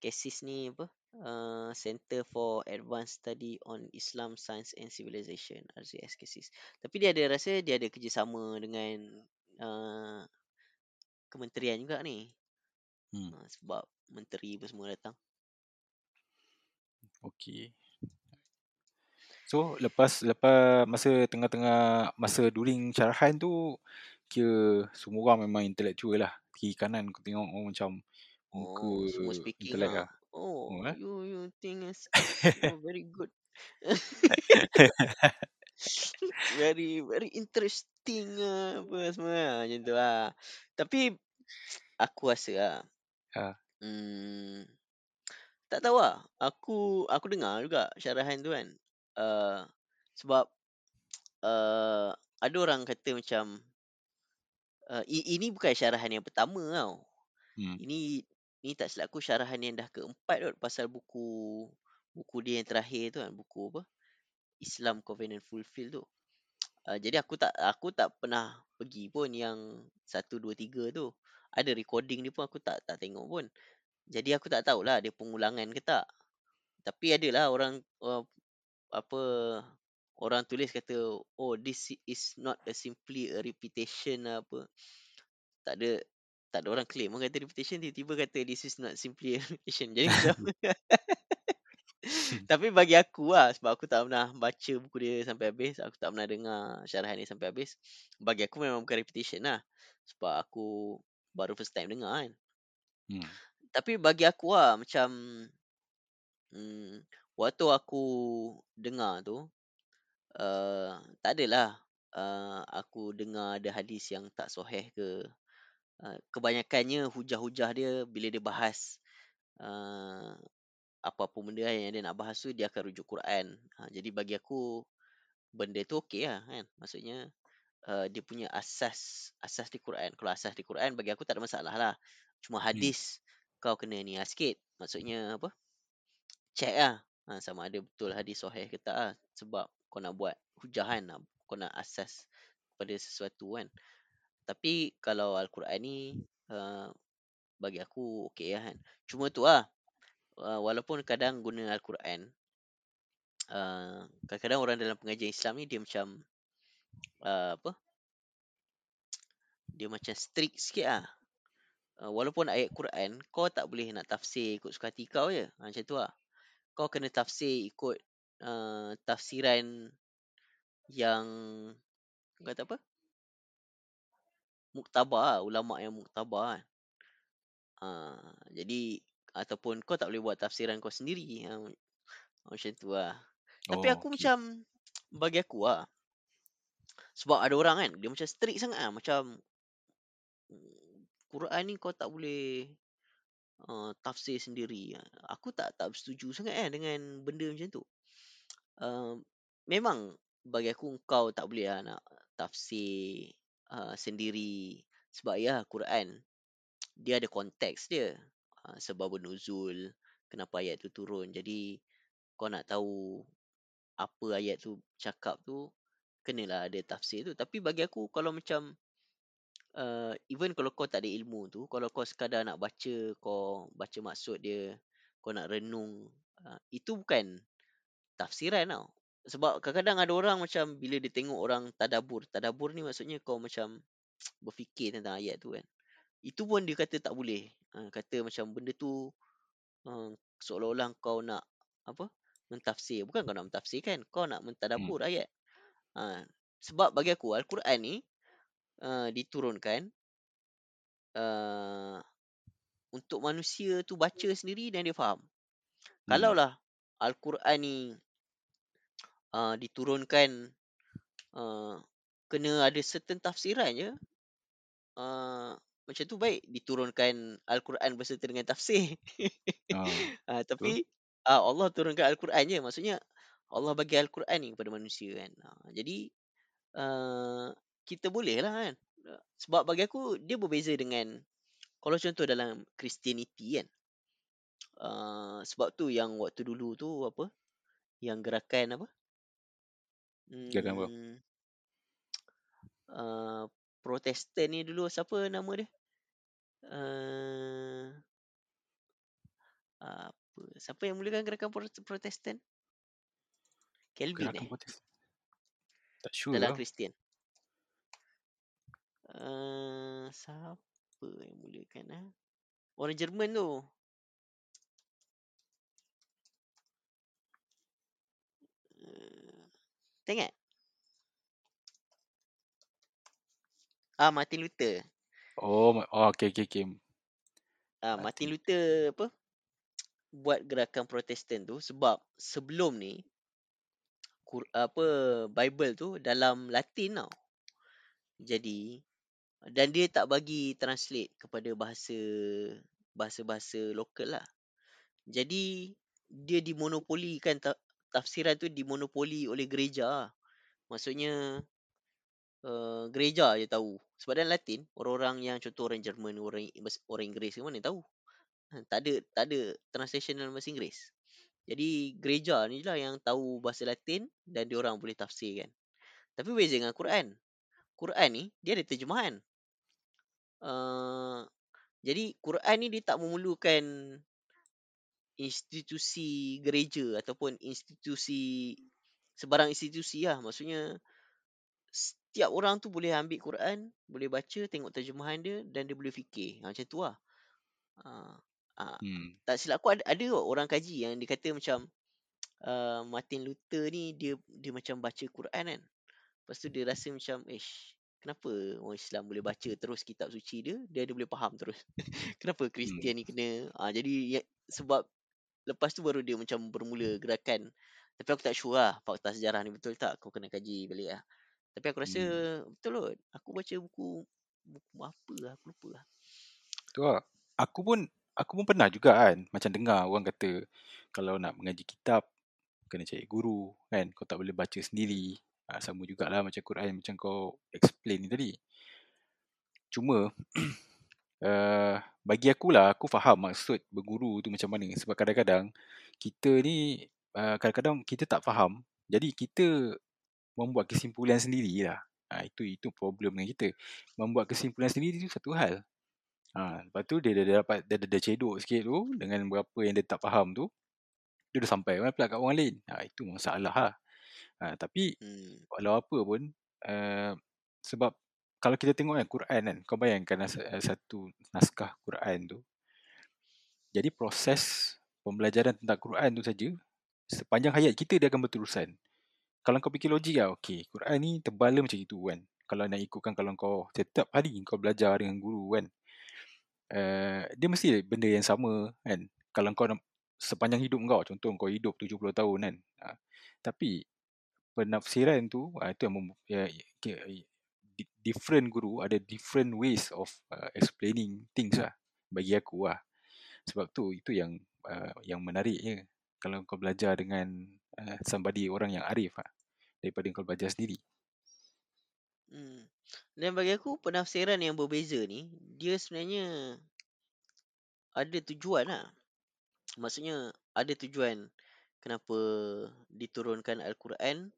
Casis ni apa? Uh, Center for Advanced Study on Islam, Science and Civilization. RZS Casis. Tapi dia ada rasa dia ada kerjasama dengan uh, kementerian juga ni. Hmm. Uh, sebab menteri apa semua datang. Okay. So lepas lepas masa tengah-tengah masa during syarahan tu kira semua orang memang intellectual lah. Kiri kanan aku tengok orang macam muka Oh, semua speaking lah. lah. Oh, Oh, eh? you you think us, (laughs) oh, very good. (laughs) very very interesting ah apa semua lah, macam tu lah. Tapi aku rasa lah. Ha. Hmm, tak tahu lah. Aku aku dengar juga syarahan tu kan. Uh, sebab uh, (tsk) ada orang kata macam uh, ini bukan syarahan yang pertama tau. Hmm. Ini ni tak silap aku syarahan yang dah keempat kot pasal buku buku dia yang terakhir tu kan buku apa Islam Covenant Fulfill tu. Uh, (tsk) jadi aku tak aku tak pernah pergi pun yang satu dua tiga tu. Ada recording dia pun aku tak tak tengok pun. Jadi aku tak tahulah dia pengulangan ke tak. Tapi adalah orang uh, apa orang tulis kata oh this is not a simply a repetition lah apa. Tak ada tak ada orang claim orang kata repetition tiba-tiba kata this is not simply a (laughs) repetition. Jadi (laughs) (laughs) tapi bagi aku lah sebab aku tak pernah baca buku dia sampai habis, aku tak pernah dengar syarahan dia sampai habis. Bagi aku memang bukan repetition lah. Sebab aku baru first time dengar kan. Hmm. Tapi bagi aku lah macam hmm, waktu aku dengar tu uh, tak adalah uh, aku dengar ada hadis yang tak sahih ke. Uh, kebanyakannya hujah-hujah dia bila dia bahas uh, apa-apa benda kan yang dia nak bahas tu dia akan rujuk Quran. Ha, jadi bagi aku benda tu okey lah kan. Maksudnya uh, dia punya asas asas di Quran. Kalau asas di Quran bagi aku tak ada masalah lah. Cuma Hmm. hadis kau kena ni lah sikit. Maksudnya apa? Check lah. Ha, sama ada betul hadis sahih ke tak lah. Sebab kau nak buat hujahan lah. Kau nak asas pada sesuatu kan. Tapi kalau Al-Quran ni uh, bagi aku okey lah kan. Cuma tu lah. Uh, walaupun kadang guna Al-Quran. Uh, kadang-kadang orang dalam pengajian Islam ni dia macam uh, apa? Dia macam strict sikit lah. Uh, walaupun ayat Quran kau tak boleh nak tafsir ikut suka hati kau je. Ha, macam tu lah. Kau kena tafsir ikut uh, tafsiran yang kata apa? Muktabar lah. Ulama yang muktabar kan. Uh, jadi ataupun kau tak boleh buat tafsiran kau sendiri. Ha, macam tu lah. Tapi Oh, aku okay. macam bagi aku lah. Sebab ada orang kan dia macam strict sangat lah. Macam "Mm, Quran ni kau tak boleh uh, tafsir sendiri. Aku tak tak bersetuju sangat eh dengan benda macam tu. Uh, memang bagi aku kau tak boleh lah nak tafsir uh, sendiri. Sebab ya Quran dia ada konteks dia. Uh, sebab nuzul kenapa ayat tu turun. Jadi kau nak tahu apa ayat tu cakap tu kenalah ada tafsir tu. Tapi bagi aku kalau macam uh, even kalau kau tak ada ilmu tu, kalau kau sekadar nak baca, kau baca maksud dia, kau nak renung, uh, itu bukan tafsiran tau. Sebab kadang-kadang ada orang macam bila dia tengok orang tadabur, tadabur ni maksudnya kau macam (tsk) berfikir tentang ayat tu kan. Itu pun dia kata tak boleh. Ha, kata macam benda tu uh, seolah-olah kau nak apa? mentafsir. Bukan kau nak mentafsir kan? Kau nak Hmm. mentadabbur ayat. Ha, sebab bagi aku Al-Quran ni uh, diturunkan uh, untuk manusia tu baca sendiri dan dia faham. Hmm. Kalaulah Al-Quran ni uh, diturunkan uh, kena ada certain tafsiran je uh, macam tu baik diturunkan Al-Quran berserta dengan tafsir. (laughs) Ah, uh, betul. tapi uh, Allah turunkan Al-Quran je maksudnya Allah bagi Al-Quran ni kepada manusia kan. Uh, jadi uh, kita boleh lah kan. Sebab bagi aku dia berbeza dengan kalau contoh dalam Christianity kan. Uh, sebab tu yang waktu dulu tu apa? Yang gerakan apa? Gerakan apa? Hmm, uh, Protestan ni dulu siapa nama dia? Uh, apa? Siapa yang mulakan gerakan Pro- Protestan? Gerakan eh. Tak sure dalam lah. Kristian. Uh, siapa yang mulakan ah? Orang Jerman tu. Uh, tengok. Ah Martin Luther. Oh, oh okay, okay, okay. Ah Martin. Martin Luther apa? Buat gerakan Protestan tu sebab sebelum ni apa Bible tu dalam Latin tau. Jadi dan dia tak bagi translate kepada bahasa bahasa-bahasa lokal lah. Jadi dia dimonopolikan ta- tafsiran tu dimonopoli oleh gereja. lah. Maksudnya uh, gereja je tahu. Sebab dalam Latin orang-orang yang contoh orang Jerman, orang orang Inggeris ke mana tahu. Ha, tak ada tak ada translation dalam bahasa Inggeris. Jadi gereja ni lah yang tahu bahasa Latin dan dia orang boleh tafsirkan. Tapi beza dengan Quran. Quran ni dia ada terjemahan. Uh, jadi Quran ni dia tak memerlukan institusi gereja ataupun institusi sebarang institusi lah. Maksudnya setiap orang tu boleh ambil Quran, boleh baca, tengok terjemahan dia dan dia boleh fikir. Ha, macam tu lah. Uh, uh, Hmm. tak silap aku ada, ada orang kaji yang dia kata macam uh, Martin Luther ni dia dia macam baca Quran kan. Lepas tu dia rasa macam ish kenapa orang Islam boleh baca terus kitab suci dia dia boleh faham terus. (laughs) kenapa Hmm. Kristian ni kena ah jadi ya, sebab lepas tu baru dia macam bermula gerakan. Tapi aku tak sure lah fakta sejarah ni betul tak. Aku kena kaji balik lah. Tapi aku rasa Hmm. betul kot. Aku baca buku buku apa lah aku lupa lah. Tu lah. Aku pun aku pun pernah juga kan macam dengar orang kata kalau nak mengaji kitab kena cari guru kan kau tak boleh baca sendiri ha, sama jugalah macam Quran macam kau explain ni tadi. Cuma uh, (clears throat) bagi aku lah aku faham maksud berguru tu macam mana. Sebab kadang-kadang kita ni uh, kadang-kadang kita tak faham. Jadi kita membuat kesimpulan sendirilah. Ha, itu itu problem dengan kita. Membuat kesimpulan sendiri tu satu hal. Ha, lepas tu dia dah dapat dia dah, cedok sikit tu dengan berapa yang dia tak faham tu dia dah sampai pula kat orang lain. Ha, itu masalah lah. Ha, tapi Hmm. walau apa pun uh, sebab kalau kita tengok kan Quran kan kau bayangkan nas- eh, satu naskah Quran tu jadi proses pembelajaran tentang Quran tu saja sepanjang hayat kita dia akan berterusan. Kalau kau fikir logik lah, okay, Quran ni tebal macam itu kan. Kalau nak ikutkan kalau kau setiap hari kau belajar dengan guru kan, uh, dia mesti benda yang sama kan. Kalau kau sepanjang hidup kau, contoh kau hidup 70 tahun kan. Uh, tapi penafsiran tu, uh, itu yang mem- di- different guru ada different ways of uh, explaining things lah bagi aku lah. Sebab tu itu yang uh, yang menariknya kalau kau belajar dengan uh, somebody orang yang arif lah, daripada kau belajar sendiri. Hmm. Dan bagi aku penafsiran yang berbeza ni dia sebenarnya ada tujuan lah. Maksudnya ada tujuan kenapa diturunkan Al-Quran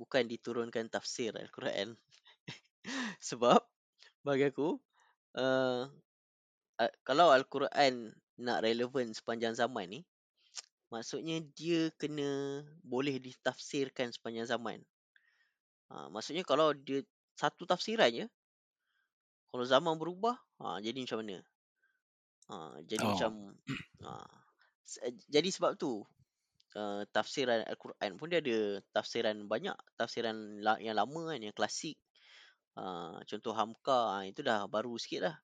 bukan diturunkan tafsir Al-Quran. (laughs) Sebab bagi aku uh, uh, kalau Al-Quran nak relevan sepanjang zaman ni maksudnya dia kena boleh ditafsirkan sepanjang zaman. Uh, maksudnya kalau dia satu tafsiran je Kalau zaman berubah, ha, jadi macam mana? Ha, jadi Oh. macam ha, se- jadi sebab tu uh, tafsiran Al-Quran pun dia ada tafsiran banyak, tafsiran la- yang lama kan, yang klasik. Uh, contoh Hamka, ha, itu dah baru sikit lah.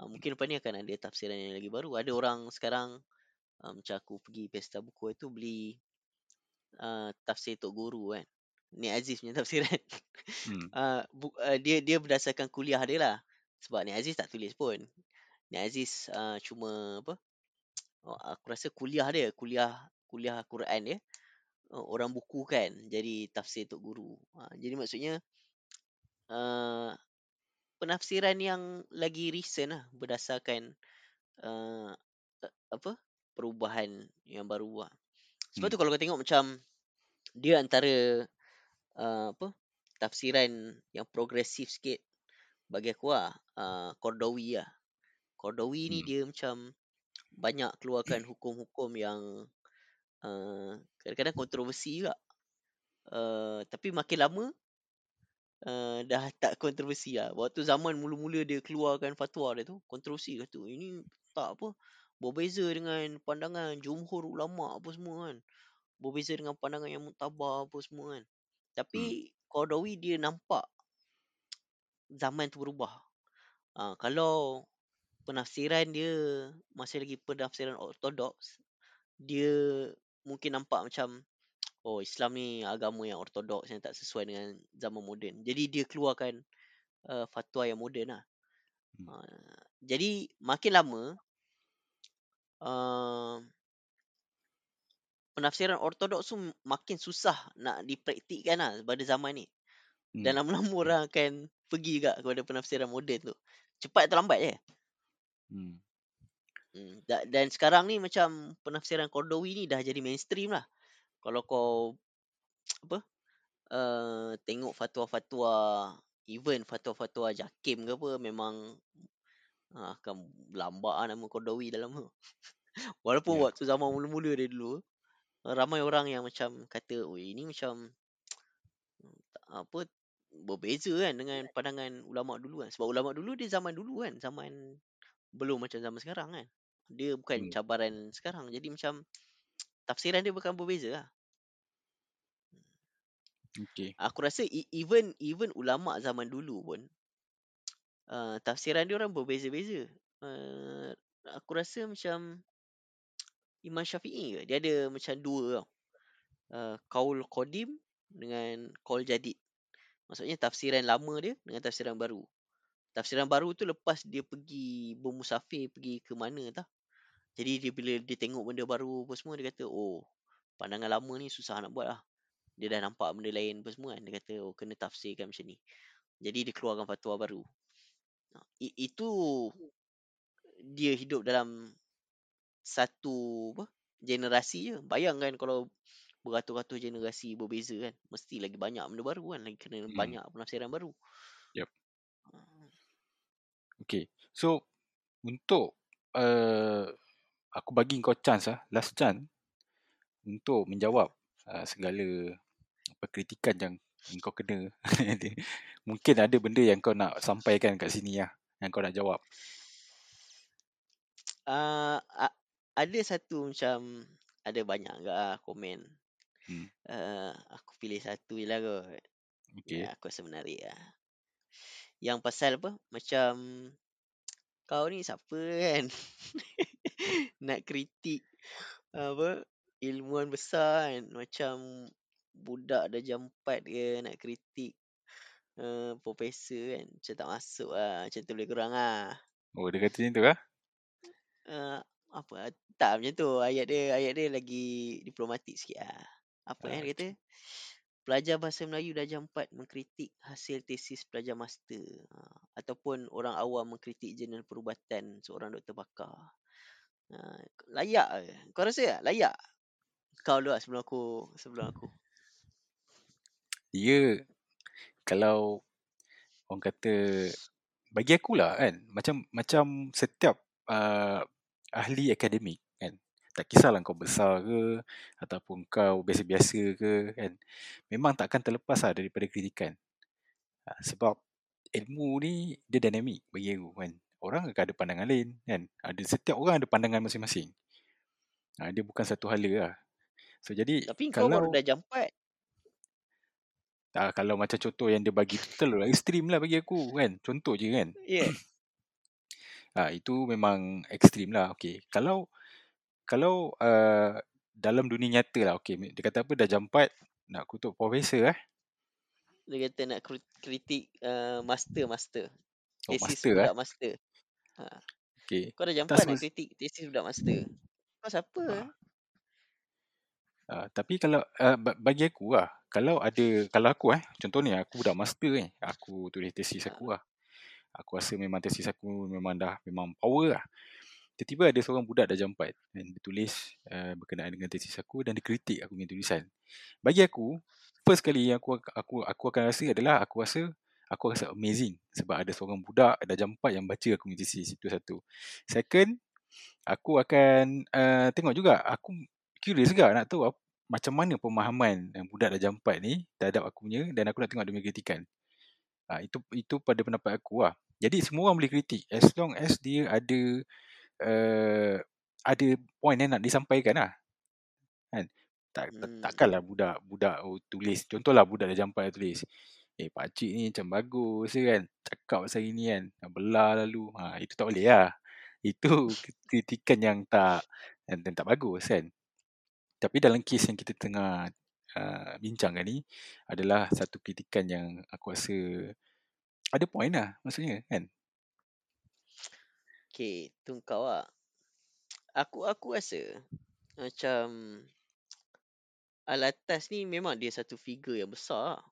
Uh, mungkin lepas ni akan ada tafsiran yang lagi baru. Ada orang sekarang uh, macam aku pergi pesta buku itu beli uh, tafsir Tok Guru kan. Ni Aziz punya tafsiran. Hmm. uh, (laughs) bu, uh, dia dia berdasarkan kuliah dia lah. Sebab ni Aziz tak tulis pun. Ni Aziz uh, cuma apa? Oh, aku rasa kuliah dia, kuliah kuliah Quran uh, orang buku kan. Jadi tafsir Tok Guru. Uh, jadi maksudnya uh, penafsiran yang lagi recent lah berdasarkan uh, apa? perubahan yang baru lah. Sebab tu Hmm. kalau kau tengok macam dia antara uh, apa? tafsiran yang progresif sikit bagi aku lah uh, Kordawi lah. Kordawi ni Hmm. dia macam banyak keluarkan hukum-hukum yang uh, kadang-kadang kontroversi juga. Uh, tapi makin lama uh, dah tak kontroversi lah. Waktu zaman mula-mula dia keluarkan fatwa dia tu, kontroversi kata ini tak apa berbeza dengan pandangan jumhur ulama apa semua kan. Berbeza dengan pandangan yang mutabar apa semua kan. Hmm. Tapi Kordawi dia nampak zaman tu berubah. Uh, kalau penafsiran dia masih lagi penafsiran ortodoks, dia mungkin nampak macam oh Islam ni agama yang ortodoks yang tak sesuai dengan zaman moden. Jadi dia keluarkan uh, fatwa yang moden lah. Hmm. Uh, jadi makin lama uh, penafsiran ortodoks tu makin susah nak dipraktikkan lah pada zaman ni. Dan Hmm. lama-lama orang akan pergi juga kepada penafsiran moden tu. Cepat atau lambat je. Hmm. Hmm. da- Dan sekarang ni macam penafsiran Kordawi ni dah jadi mainstream lah. Kalau kau apa uh, tengok fatwa-fatwa even fatwa-fatwa Jakim ke apa memang uh, akan lambak lah nama Kordawi dalam tu. (laughs) Walaupun Ya. waktu zaman mula-mula dia dulu ramai orang yang macam kata oh ini macam apa berbeza kan dengan pandangan ulama dulu kan. Sebab ulama dulu dia zaman dulu kan, zaman belum macam zaman sekarang kan. Dia bukan Hmm. cabaran sekarang. Jadi macam tafsiran dia bukan berbeza lah. Okay. Aku rasa e- even even ulama zaman dulu pun uh, tafsiran dia orang berbeza-beza. Uh, aku rasa macam Imam Syafi'i ke dia ada macam dua tau. Uh, kaul qadim dengan kaul jadid. Maksudnya tafsiran lama dia dengan tafsiran baru. Tafsiran baru tu lepas dia pergi bermusafir pergi ke mana tah. Jadi dia bila dia tengok benda baru apa semua dia kata oh pandangan lama ni susah nak buat lah. Dia dah nampak benda lain apa semua kan. Dia kata oh kena tafsirkan macam ni. Jadi dia keluarkan fatwa baru. Ha, i- itu dia hidup dalam satu apa generasi je. Bayangkan kalau beratus-ratus generasi berbeza kan. Mesti lagi banyak benda baru kan. Lagi kena Hmm. banyak penafsiran baru. Yep. Ha, Okay. So untuk uh, aku bagi kau chance lah, last chance untuk menjawab uh, segala apa kritikan yang kau kena. (laughs) Mungkin ada benda yang kau nak sampaikan kat sini lah, yang kau nak jawab. Uh, ada satu macam ada banyak ke lah komen. Hmm. Uh, aku pilih satu je lah kot. Okay. Ya, aku rasa menarik lah. Yang pasal apa? Macam kau ni siapa kan? (laughs) (laughs) Nak kritik apa ilmuwan besar kan? Macam budak dah jam 4 ke nak kritik uh, profesor kan? Macam tak masuk lah. Macam tu lebih kurang lah. Oh, dia kata macam tu lah? Uh, apa? Tak macam tu. Ayat dia ayat dia lagi diplomatik sikit lah. Apa kan dia kata? Pelajar bahasa Melayu darjah 4 mengkritik hasil tesis pelajar master ha, ataupun orang awam mengkritik jurnal perubatan seorang doktor pakar. Ha, layak ke? Kau rasa tak? Layak? Kau dulu lah sebelum aku sebelum aku. Dia kalau orang kata bagi aku lah kan macam macam setiap uh, ahli akademik kan tak kisahlah kau besar ke ataupun kau biasa-biasa ke kan memang takkan terlepas lah daripada kritikan ha, sebab ilmu ni dia dinamik bagi aku kan. Orang akan ada pandangan lain kan. Ada setiap orang ada pandangan masing-masing. Ha, dia bukan satu hala lah. So jadi Tapi kau baru kalau dah jam 4. ah, kalau macam contoh yang dia bagi tu terlalu ekstrim lah bagi aku kan. Contoh je kan. Ya. Yeah. (clears throat) Ah itu memang ekstrim lah. Okay. Kalau kalau uh, dalam dunia nyata lah. Okay. Dia kata apa dah jam 4 nak kutuk profesor eh. Dia kata nak kri- kritik uh, master master. Oh master eh. budak master. Ha. Okay. Kau dah 4 nak kritik tesis budak master. Kau siapa? Ah. Uh, tapi kalau uh, ba- bagi aku lah kalau ada kalau aku eh contoh ni aku budak master ni aku tulis tesis Ha. aku lah aku rasa memang tesis aku memang dah memang power lah tiba-tiba ada seorang budak dah jam 4 dan dia tulis uh, berkenaan dengan tesis aku dan dia kritik aku punya tulisan bagi aku first kali yang aku aku aku akan rasa adalah aku rasa aku rasa amazing sebab ada seorang budak dah jam 4 yang baca aku punya tesis itu satu second aku akan uh, tengok juga aku curious juga nak tahu apa, macam mana pemahaman yang budak dah jam 4 ni terhadap aku punya dan aku nak tengok dia punya kritikan. Ha, itu itu pada pendapat aku lah. Jadi semua orang boleh kritik as long as dia ada uh, ada point yang nak disampaikan lah. Kan? Tak, Hmm. takkanlah budak budak oh, tulis contohlah budak dah jam 4 dia tulis eh pakcik ni macam bagus je kan cakap pasal ini kan nak belah lalu ha, itu tak boleh lah itu (laughs) kritikan yang tak yang, yang tak bagus kan tapi dalam kes yang kita tengah uh, bincangkan ni adalah satu kritikan yang aku rasa ada point lah maksudnya kan Okay, tu kau lah. Aku aku rasa macam Alatas ni memang dia satu figure yang besar. lah.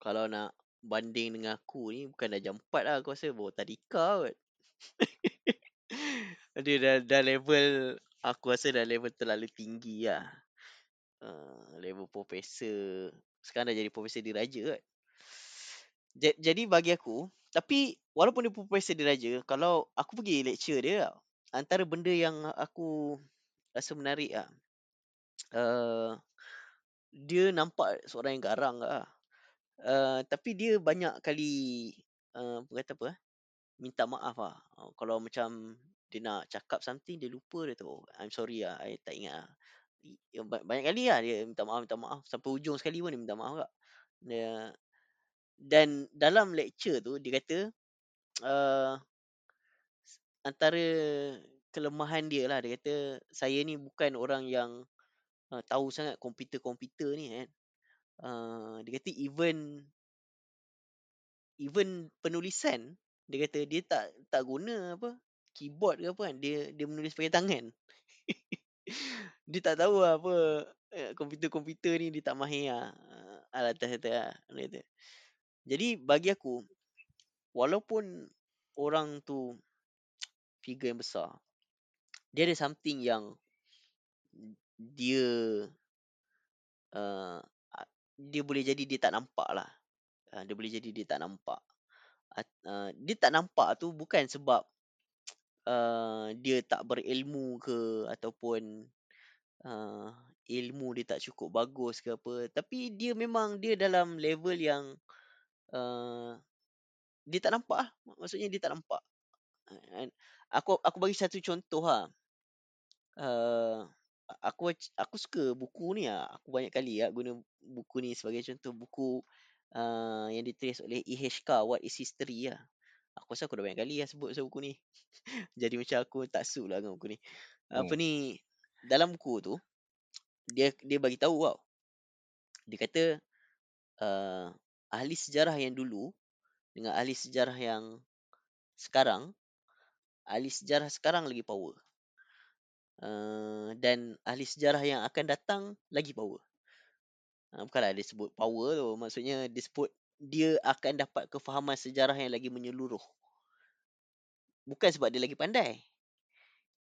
Kalau nak banding dengan aku ni bukan dah jam 4 lah aku rasa baru tadika kot. (laughs) dia dah, dah level aku rasa dah level terlalu tinggi lah. Uh, level profesor sekarang dah jadi profesor diraja kot. Ja- Jadi bagi aku tapi walaupun dia profesor diraja kalau aku pergi lecture dia tau, antara benda yang aku rasa menarik ah uh, dia nampak seorang yang garang lah. Uh, tapi dia banyak kali uh, kata apa eh? minta maaf lah. Uh, kalau macam dia nak cakap something dia lupa dia tu. "Oh, I'm sorry lah, I tak ingat. I- ya, ba- Banyak kali lah dia minta maaf, minta maaf. Sampai ujung sekali pun dia minta maaf kak. Dia, dan dalam lecture tu dia kata uh, antara kelemahan dia lah dia kata saya ni bukan orang yang uh, tahu sangat komputer-komputer ni kan. Uh, dia kata even even penulisan dia kata dia tak tak guna apa keyboard ke apa kan dia dia menulis pakai tangan. (laughs) dia tak tahu lah apa eh, komputer-komputer ni dia tak mahir lah. Uh, alat kata lah. Dia kata. Jadi bagi aku walaupun orang tu figure yang besar dia ada something yang dia uh, dia boleh jadi dia tak nampak lah. Dia boleh jadi dia tak nampak. Dia tak nampak tu bukan sebab uh, (tsk) dia tak berilmu ke ataupun uh, ilmu dia tak cukup bagus ke apa. Tapi dia memang dia dalam level yang uh, dia tak nampak lah. Maksudnya dia tak nampak. And aku aku bagi satu contoh lah. Uh, aku bac- aku suka buku ni lah. Aku banyak kali lah guna buku ni sebagai contoh buku uh, yang ditulis oleh E.H.K. What is History lah. Aku rasa aku dah banyak kali lah sebut pasal buku ni. (laughs) Jadi macam aku tak suit lah dengan buku ni. Apa oh. ni dalam buku tu dia dia bagi tahu tau. Dia kata uh, ahli sejarah yang dulu dengan ahli sejarah yang sekarang ahli sejarah sekarang lagi power. Uh, dan ahli sejarah yang akan datang lagi power. Uh, bukanlah dia sebut power tu. Maksudnya dia sebut dia akan dapat kefahaman sejarah yang lagi menyeluruh. Bukan sebab dia lagi pandai.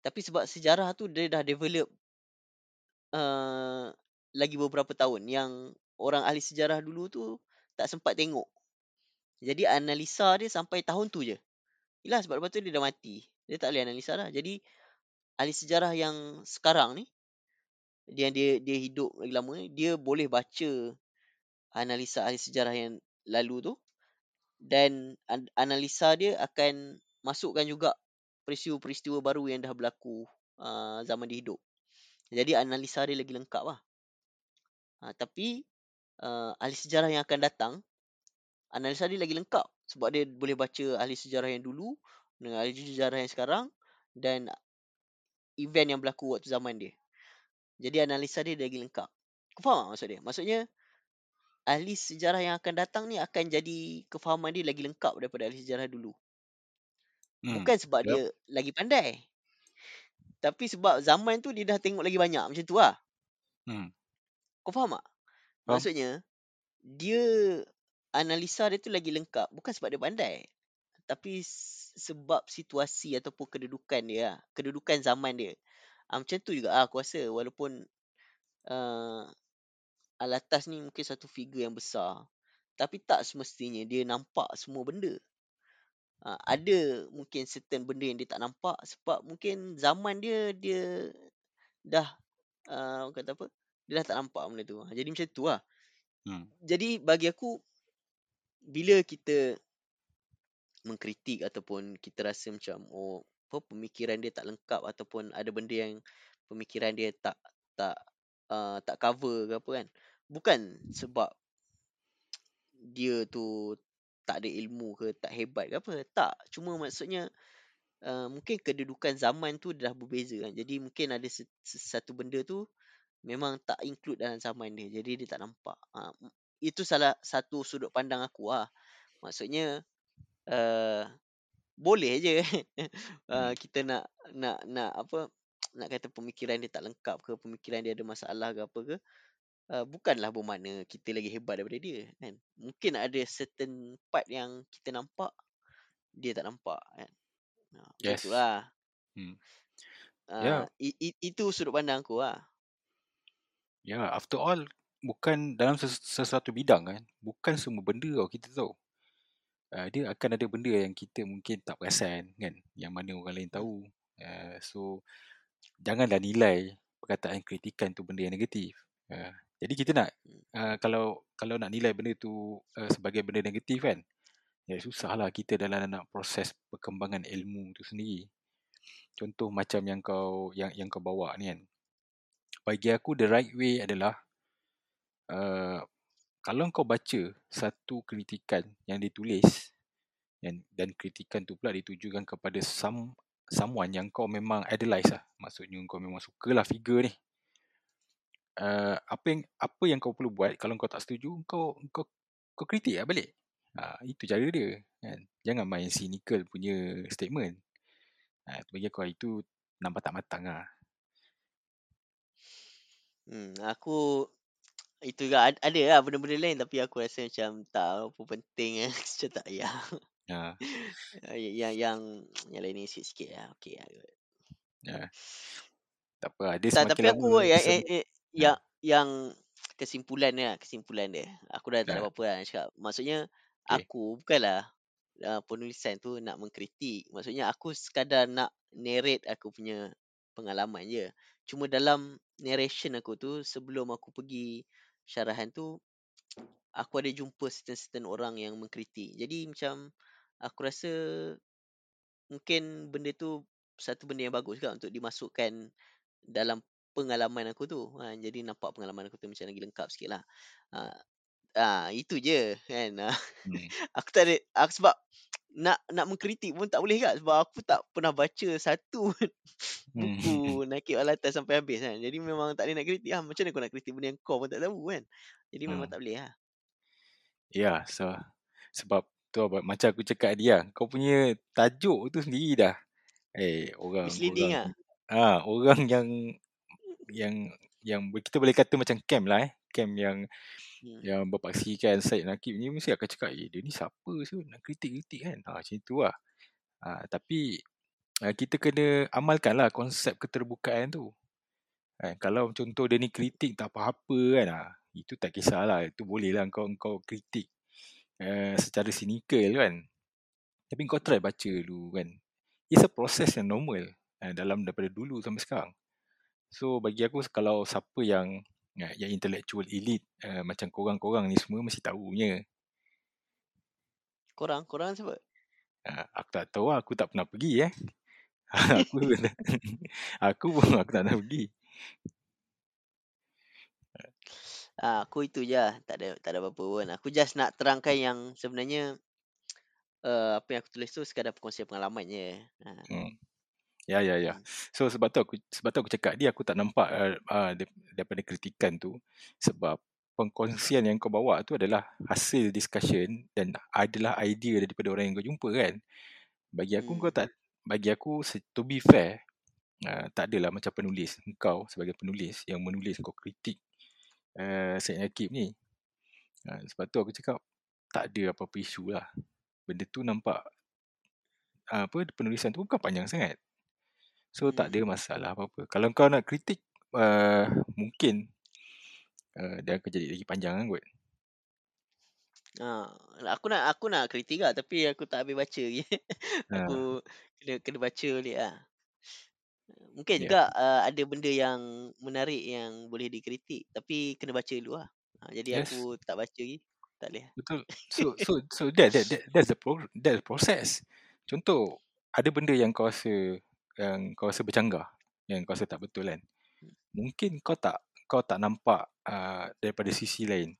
Tapi sebab sejarah tu dia dah develop uh, lagi beberapa tahun. Yang orang ahli sejarah dulu tu tak sempat tengok. Jadi analisa dia sampai tahun tu je. Yelah sebab lepas tu dia dah mati. Dia tak boleh analisa dah. Jadi ahli sejarah yang sekarang ni dia dia dia hidup lagi lama ni, dia boleh baca analisa ahli sejarah yang lalu tu dan an- analisa dia akan masukkan juga peristiwa-peristiwa baru yang dah berlaku uh, zaman dia hidup. Jadi analisa dia lagi lengkap lah. Uh, tapi uh, ahli sejarah yang akan datang, analisa dia lagi lengkap sebab dia boleh baca ahli sejarah yang dulu dengan ahli sejarah yang sekarang dan event yang berlaku waktu zaman dia. Jadi analisa dia lagi lengkap. Kau faham tak maksud dia? Maksudnya ahli sejarah yang akan datang ni akan jadi kefahaman dia lagi lengkap daripada ahli sejarah dulu. Hmm. Bukan sebab Yep. dia lagi pandai. Tapi sebab zaman tu dia dah tengok lagi banyak macam tu lah. Hmm. Kau faham tak? Faham. Maksudnya dia analisa dia tu lagi lengkap bukan sebab dia pandai. Tapi sebab situasi ataupun kedudukan dia lah. Kedudukan zaman dia. Ah, macam tu juga lah aku rasa walaupun uh, Alatas ni mungkin satu figure yang besar. Tapi tak semestinya dia nampak semua benda. Uh, ada mungkin certain benda yang dia tak nampak sebab mungkin zaman dia dia dah uh, kata apa? Dia dah tak nampak benda tu. Ah, Jadi macam tu lah. Hmm. Jadi bagi aku bila kita mengkritik ataupun kita rasa macam oh apa pemikiran dia tak lengkap ataupun ada benda yang pemikiran dia tak tak uh, tak cover ke apa kan? Bukan sebab dia tu tak ada ilmu ke tak hebat ke apa tak. Cuma maksudnya uh, mungkin kedudukan zaman tu dah berbeza kan. Jadi mungkin ada satu benda tu memang tak include dalam zaman dia. Jadi dia tak nampak. Uh, itu salah satu sudut pandang aku lah maksudnya uh, boleh je uh, (laughs) kita nak nak nak apa (tsk) nak kata pemikiran dia tak lengkap ke pemikiran dia ada masalah ke apa ke uh, bukanlah bermakna kita lagi hebat daripada dia kan mungkin ada certain part yang kita nampak dia tak nampak kan ha, macam Yes. tu lah Hmm. uh, Ya. i, i, itu sudut pandang aku lah Ya, after all bukan dalam ses- sesuatu bidang kan. Bukan semua benda tau kita tahu. Uh, dia akan ada benda yang kita mungkin tak perasan kan. Yang mana orang lain tahu. Uh, so janganlah nilai perkataan kritikan tu benda yang negatif. Uh, jadi kita nak uh, kalau kalau nak nilai benda tu uh, sebagai benda negatif kan. Ya susahlah kita dalam nak proses perkembangan ilmu tu sendiri. Contoh macam yang kau yang yang kau bawa ni kan. Bagi aku the right way adalah uh, kalau kau baca satu kritikan yang ditulis dan, dan kritikan tu pula ditujukan kepada some, someone yang kau memang idolize lah. Maksudnya kau memang sukalah figure ni. Uh, apa yang apa yang kau perlu buat kalau kau tak setuju kau kau kau kritik lah balik. Ha, itu cara dia kan. Jangan main cynical punya statement. Ha, bagi aku itu nampak tak matang lah. hmm, aku itu juga ad- ada lah benda-benda lain tapi aku rasa macam tak apa penting eh (laughs) macam tak payah (laughs) Ha, yang yang yang lain ni sikit-sikit lah okey lah kot. ya. Tak apa lah. Dia Tak, semakin tapi aku lama yang, yang, yang, kesimpulan dia, lah, kesimpulan dia. Aku dah tak ada Ya. apa-apa lah nak cakap. Maksudnya, Okay. aku bukanlah uh, penulisan tu nak mengkritik. Maksudnya, aku sekadar nak narrate aku punya pengalaman je. Cuma dalam narration aku tu, sebelum aku pergi syarahan tu, aku ada jumpa certain-certain orang yang mengkritik. Jadi, macam aku rasa mungkin benda tu satu benda yang bagus kan untuk dimasukkan dalam pengalaman aku tu. Ha, jadi nampak pengalaman aku tu macam lagi lengkap sikit lah. Ha, ha, itu je kan. (laughs) Hmm. aku tak ada, aku sebab nak nak mengkritik pun tak boleh kan. Sebab aku tak pernah baca satu (laughs) Hmm. buku Nakib Alatas sampai habis kan. Jadi memang tak boleh nak kritik lah. Macam mana kau nak kritik benda yang kau pun tak tahu kan. Jadi memang Hmm. tak boleh lah. Ya, so, sebab tu apa, macam aku cakap dia, kau punya tajuk tu sendiri dah. Eh, orang Misleading orang lah. ah orang yang yang yang kita boleh kata macam camp lah eh. Camp yang Hmm. yang berpaksikan Syed Nakib ni mesti akan cakap, eh dia ni siapa sih nak kritik-kritik kan. Ha, macam tu lah. Ha, tapi uh, kita kena amalkan lah konsep keterbukaan tu. Kan, kalau contoh dia ni kritik tak apa-apa kan. Ha, itu tak kisahlah. Itu boleh lah kau, kau kritik uh, secara cynical kan. Tapi kau try baca dulu kan. It's a process yang normal uh, dalam daripada dulu sampai sekarang. So bagi aku kalau siapa yang uh, yang intellectual elite uh, macam korang-korang ni semua mesti tahu punya. Korang, korang siapa? Uh, aku tak tahu lah, aku tak pernah pergi eh. (laughs) aku (laughs) (laughs) aku pun aku tak pernah pergi. Ah, aku itu je lah. Tak ada, tak ada apa-apa pun. Aku just nak terangkan yang sebenarnya uh, apa yang aku tulis tu sekadar perkongsian pengalaman je. Ha. Hmm. Ya ya ya. Hmm. So sebab tu aku sebab tu aku cakap dia aku tak nampak uh, uh, daripada kritikan tu sebab pengkongsian yang kau bawa tu adalah hasil discussion dan adalah idea daripada orang yang kau jumpa kan. Bagi aku Hmm. kau tak bagi aku to be fair uh, tak adalah macam penulis kau sebagai penulis yang menulis kau kritik uh, Syed Akib ni. Uh, sebab tu aku cakap tak ada apa-apa isu lah. Benda tu nampak uh, apa penulisan tu bukan panjang sangat. So tak ada Hmm. masalah apa-apa. Kalau kau nak kritik uh, mungkin uh, dia akan jadi lagi panjang kan kot. Ha, aku nak aku nak kritik lah tapi aku tak habis baca lagi. Ha, (laughs) aku kena kena baca balik lah. Mungkin ya. juga uh, ada benda yang menarik yang boleh dikritik tapi kena baca dulu lah. Ha, jadi Yes. aku tak baca lagi. Tak boleh. Betul. So so so that that, that that's the pro, that's the process. Contoh ada benda yang kau rasa yang kau rasa bercanggah, yang kau rasa tak betul kan. Mungkin kau tak kau tak nampak uh, daripada sisi lain.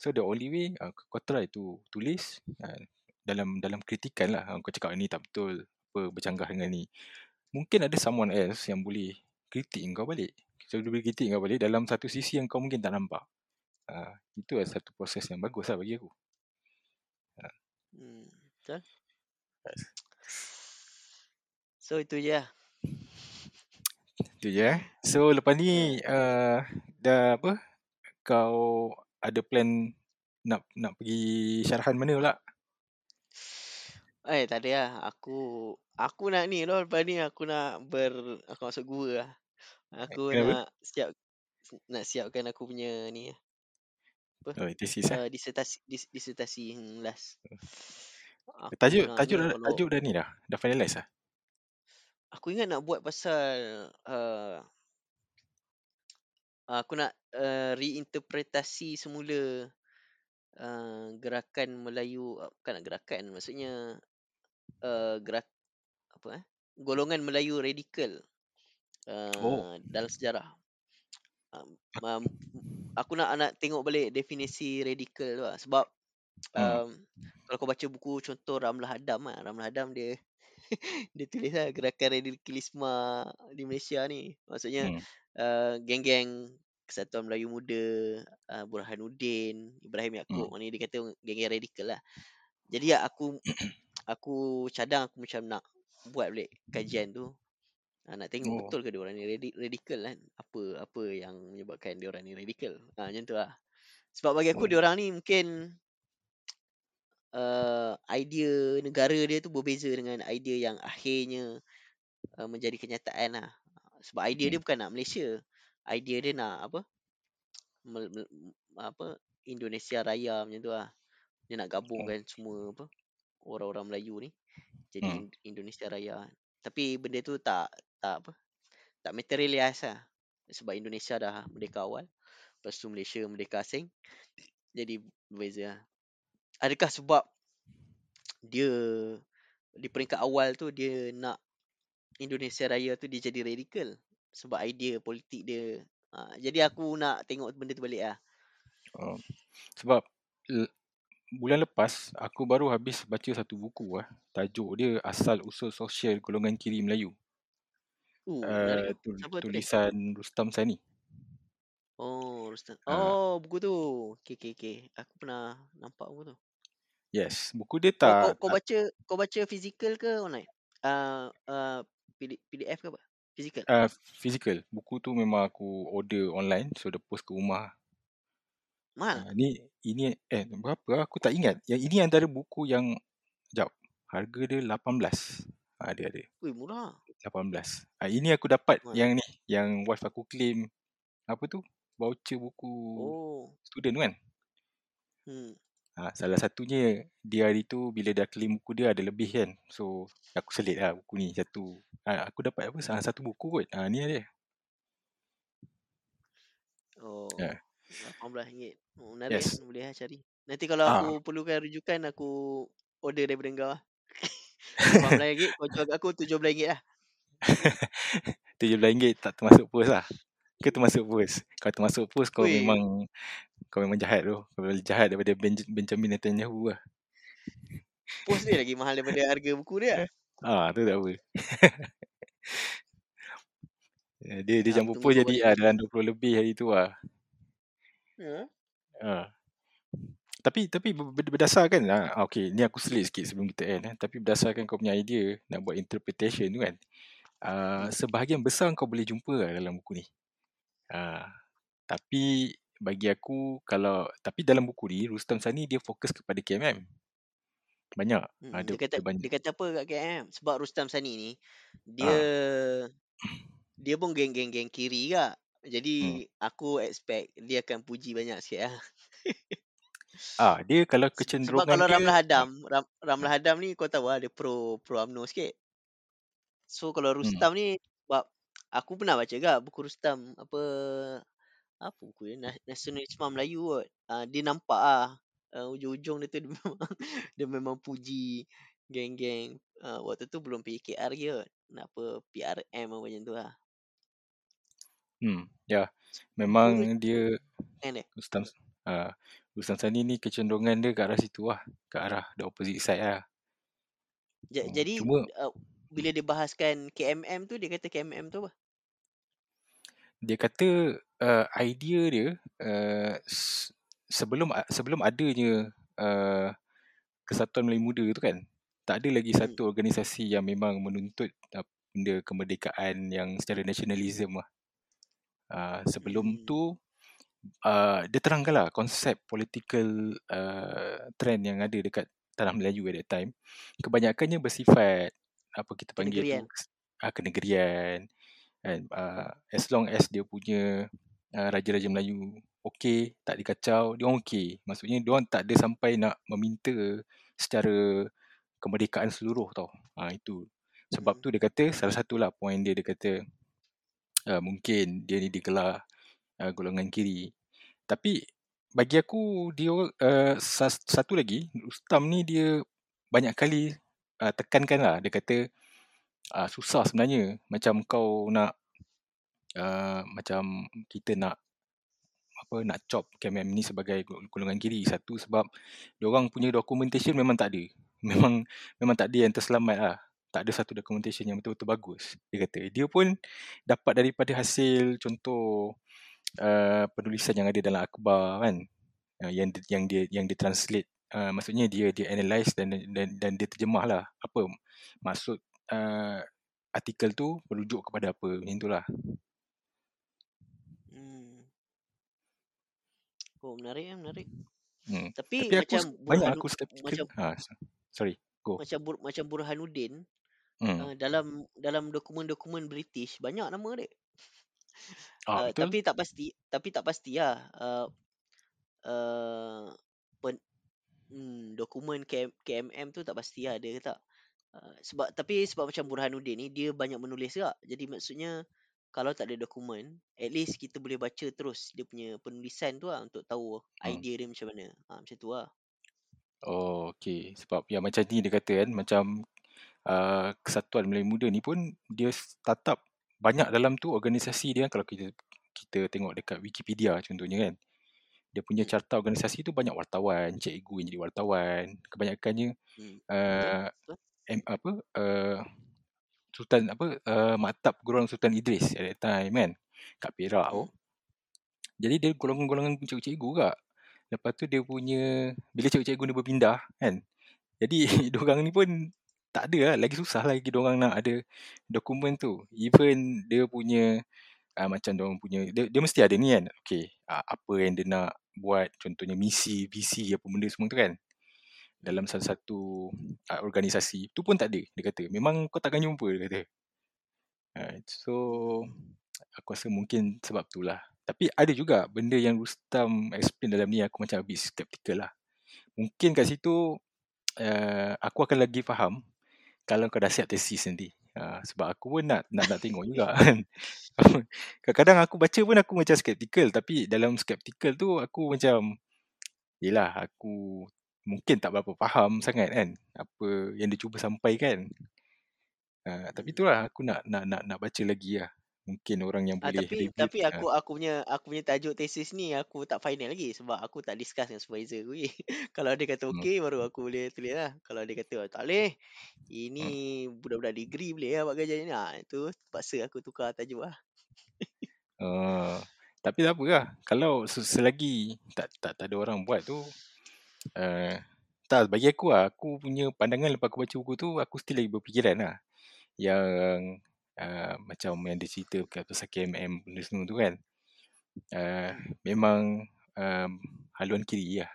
So the only way uh, kau try tu tulis uh, dalam dalam kritikan lah. Uh, kau cakap ni tak betul, apa bercanggah dengan ni. Mungkin ada someone else yang boleh kritik kau balik. So dia boleh kritik kau balik dalam satu sisi yang kau mungkin tak nampak. Uh, itu adalah satu proses yang bagus lah bagi aku. Hmm, betul. So itu je lah. Itu je eh. So lepas ni uh, dah apa? Kau ada plan nak nak pergi syarahan mana pula? Eh tak ada lah. Aku aku nak ni loh lepas ni aku nak ber aku masuk gua lah. Aku Kenapa? nak siap nak siapkan aku punya ni lah. Apa? Oh, thesis eh. Uh, disertasi dis, disertasi hmm, last. Aku Tajuk tajuk dah, tajuk dah ni dah. Dah finalize lah. Aku ingat nak buat pasal uh, aku nak uh, reinterpretasi semula uh, gerakan Melayu bukan nak gerakan maksudnya uh, gerak apa eh golongan Melayu radikal Oh. uh, dalam sejarah. Um, um, aku nak nak tengok balik definisi radikal tu lah sebab Hmm. um, kalau kau baca buku contoh Ramlah Adam lah, Ramlah Adam dia (laughs) dia tulis lah gerakan radikalisme di Malaysia ni. Maksudnya Hmm. uh, geng-geng Kesatuan Melayu Muda, uh, Burhanuddin, Ibrahim Yaakob, Hmm. ni dia kata geng-geng radikal lah. Jadi ya, aku (clears throat) aku cadang aku macam nak buat balik kajian tu. Ha, nak tengok Oh. betul ke dia orang ni radi- radikal kan? Apa apa yang menyebabkan dia orang ni radikal. Ha, macam tu lah. Sebab bagi aku Oh. dia orang ni mungkin uh, idea negara dia tu berbeza dengan idea yang akhirnya uh, menjadi kenyataan lah. Sebab idea dia Hmm. bukan nak Malaysia. Idea dia nak apa? Mel, mel, apa? Indonesia Raya macam tu lah. Dia nak gabungkan semua apa? Orang-orang Melayu ni jadi Hmm. In- Indonesia Raya. Tapi benda tu tak tak apa? Tak materialize lah. Sebab Indonesia dah merdeka awal. Lepas tu Malaysia merdeka asing. Jadi berbeza lah. Adakah sebab dia di peringkat awal tu dia nak Indonesia Raya tu dia jadi radikal sebab idea politik dia. Ha, jadi aku nak tengok benda tu balik lah. Oh. Sebab bulan lepas aku baru habis baca satu buku ah. Tajuk dia Asal Usul Sosial Golongan Kiri Melayu. Uh, Uh, menarik. tu, Siapa tulis? tulisan Rustam Sani. Oh, Rustam. Ah. Oh, buku tu. Okay, okay, okay. Aku pernah nampak buku tu. Yes, buku dia Kau, kau, tak, kau tak baca kau baca fizikal ke online? Uh, uh, PD, PDF ke apa? Fizikal. uh, physical. Buku tu memang aku order online so dia post ke rumah. Mahal. Uh, ni ini eh berapa ah? aku tak ingat. Yang ini antara buku yang jap. Harga dia 18. Ah dia ada. Ui, murah. 18. Ah ini aku dapat Mahal. yang ni yang wife aku claim apa tu? Voucher buku Oh. student tu kan. Hmm. Ha, salah satunya dia hari tu bila dah claim buku dia ada lebih kan. So aku selit lah buku ni satu. Ha, aku dapat apa? Salah satu buku kot. Ha, ni dia. Oh. Ya. RM18. Oh, menarik Yes. kan? Boleh lah cari. Nanti kalau Ah. aku perlukan rujukan aku order daripada kau lah. (laughs) RM18 kau jual aku RM17 lah. (laughs) RM17 tak termasuk post lah. Ke termasuk post? Kalau termasuk post kau Weh. memang kau memang jahat tu. Kau lebih jahat daripada Benj- Benjamin Netanyahu lah. Post dia lagi mahal daripada harga buku dia. lah. (laughs) Ah, tu tak apa. (laughs) Eh, dia dia Ah, campur kau jadi ah, dalam 20 lebih hari tu lah. Ha? Ah. Tapi tapi ber- ber- berdasarkan ah, okay, ni aku selit sikit sebelum kita end eh. Tapi berdasarkan kau punya idea nak buat interpretation tu kan. Uh, Hmm. sebahagian besar kau boleh jumpa lah dalam buku ni. Uh, tapi bagi aku kalau tapi dalam buku ni Rustam Sani dia fokus kepada KMM. Banyak. Hmm, Ada dia kata banyak. dia kata apa kat KM? Sebab Rustam Sani ni dia Ah. (clears throat) dia pun geng-geng-geng kiri. Hmm. Jadi aku expect dia akan puji banyak sikit lah. (laughs) Ah, dia kalau Se- Sebab kecenderungan kalau Ramlah ah, Hadam, Ram, Ramlah Hadam ni kau tahu lah dia pro pro UMNO sikit. So kalau hmm. Rustam ni sebab aku pernah baca kak buku Rustam apa apa buku dia Na- Nasionalisme Melayu kot. Uh, dia nampak ah uh, ujung-ujung dia tu dia (laughs) memang dia memang puji geng-geng uh, waktu tu belum PKR kot. Nak apa PRM apa macam tu lah. Hmm, ya. Buku Memang dia kan dia. Rustam ah, Rustam Sani ni kecenderungan dia ke arah situ lah. Ke arah the opposite side lah. Ja- Hmm. Jadi Cuma uh, bila dia bahaskan KMM tu dia kata KMM tu apa? Dia kata uh, idea dia uh, sebelum sebelum adanya uh, Kesatuan Melayu Muda tu kan tak ada lagi Hmm. satu organisasi yang memang menuntut uh, benda kemerdekaan yang secara nasionalism lah. Uh, sebelum Hmm. tu uh, dia terangkan lah konsep political uh, trend yang ada dekat tanah Melayu at that time kebanyakannya bersifat apa kita panggil tu Kenegerian. uh, kenegerian kan uh, as long as dia punya uh, raja-raja Melayu okey tak dikacau dia orang okey maksudnya dia orang tak ada sampai nak meminta secara kemerdekaan seluruh tau. Ha, itu. Sebab Hmm. tu dia kata salah satulah point dia dia kata uh, mungkin dia ni digelar uh, golongan kiri. Tapi bagi aku dia uh, satu lagi Rustam ni dia banyak kali uh, tekankan lah. Dia kata uh, susah sebenarnya. Macam kau nak uh, macam kita nak apa nak chop KMM ni sebagai gol- golongan kiri. Satu sebab orang punya documentation memang tak ada. (laughs) Memang memang tak ada yang terselamat lah. Tak ada satu documentation yang betul-betul bagus dia kata. Dia pun dapat daripada hasil contoh uh, penulisan yang ada dalam akhbar kan. Uh, yang yang dia yang dia translate. Uh, maksudnya dia dia analyse dan dan dan dia terjemah lah apa maksud uh, artikel tu merujuk kepada apa macam itulah Hmm. Oh menarik kan menarik. hmm. Tapi, tapi aku macam s- banyak Burhanu aku skeptical macam ha sorry go macam Bur, macam Burhanuddin hmm. uh, dalam dalam dokumen-dokumen British banyak nama dia. ah Uh, betul tapi tak pasti tapi tak pasti lah. Uh, uh, pen, hmm, dokumen KM, KMM tu tak pasti lah ada ke tak. Uh, sebab tapi sebab macam Burhanuddin ni dia banyak menulis juga. Jadi maksudnya kalau tak ada dokumen, at least kita boleh baca terus dia punya penulisan tu lah untuk tahu hmm. idea dia macam mana. Ha, macam tu lah. Oh, okay. Sebab yang macam ni dia kata kan, macam uh, Kesatuan Melayu Muda ni pun dia startup banyak dalam tu organisasi dia kan kalau kita kita tengok dekat Wikipedia contohnya kan. Dia punya Hmm. carta organisasi tu banyak wartawan, cikgu yang jadi wartawan. Kebanyakannya Hmm. Uh? M, apa uh, Sultan apa uh, Maktab Gurang Sultan Idris at that time kan kat Perak tu. Hmm. Jadi dia golongan-golongan cikgu-cikgu kak. Lepas tu dia punya bila cikgu-cikgu ni berpindah kan. Jadi (laughs) diorang ni pun tak ada lah. Lagi susah lagi diorang nak ada dokumen tu. Even dia punya uh, macam diorang punya dia, dia mesti ada ni kan. Okay. Uh, apa yang dia nak buat contohnya misi, visi apa benda semua tu kan. Dalam salah satu uh, organisasi. Tu pun tak ada. Dia kata. Memang kau takkan jumpa dia kata. Uh, so aku rasa mungkin sebab tu lah. Tapi ada juga benda yang Rustam explain dalam ni aku macam habis skeptical lah. Mungkin kat situ uh, aku akan lagi faham kalau kau dah siap tesis nanti. Uh, sebab aku pun nak nak, nak tengok juga kan. (laughs) Kadang-kadang aku baca pun aku macam skeptical tapi dalam skeptical tu aku macam yelah aku mungkin tak berapa faham sangat kan apa yang dia cuba sampaikan. Uh, tapi Hmm. itulah aku nak nak nak nak baca lagi lah. Mungkin orang yang Ah, boleh tapi review. tapi aku aku punya aku punya tajuk tesis ni aku tak final lagi sebab aku tak discuss dengan supervisor aku. (laughs) Kalau dia kata hmm, okey baru aku boleh tulis lah. Kalau dia kata "Oh, tak boleh, hmm. ini budak-budak degree boleh lah buat kerja ni. Ha, itu terpaksa aku tukar tajuk lah. Uh, tapi tak apa lah. Kalau se- selagi tak, tak tak ada orang buat tu uh, tak bagi aku lah aku punya pandangan lepas aku baca buku tu aku still lagi berfikiran lah. Yang uh, macam yang dia cerita pasal KMM benda semua tu kan. Uh, memang um, haluan kiri lah.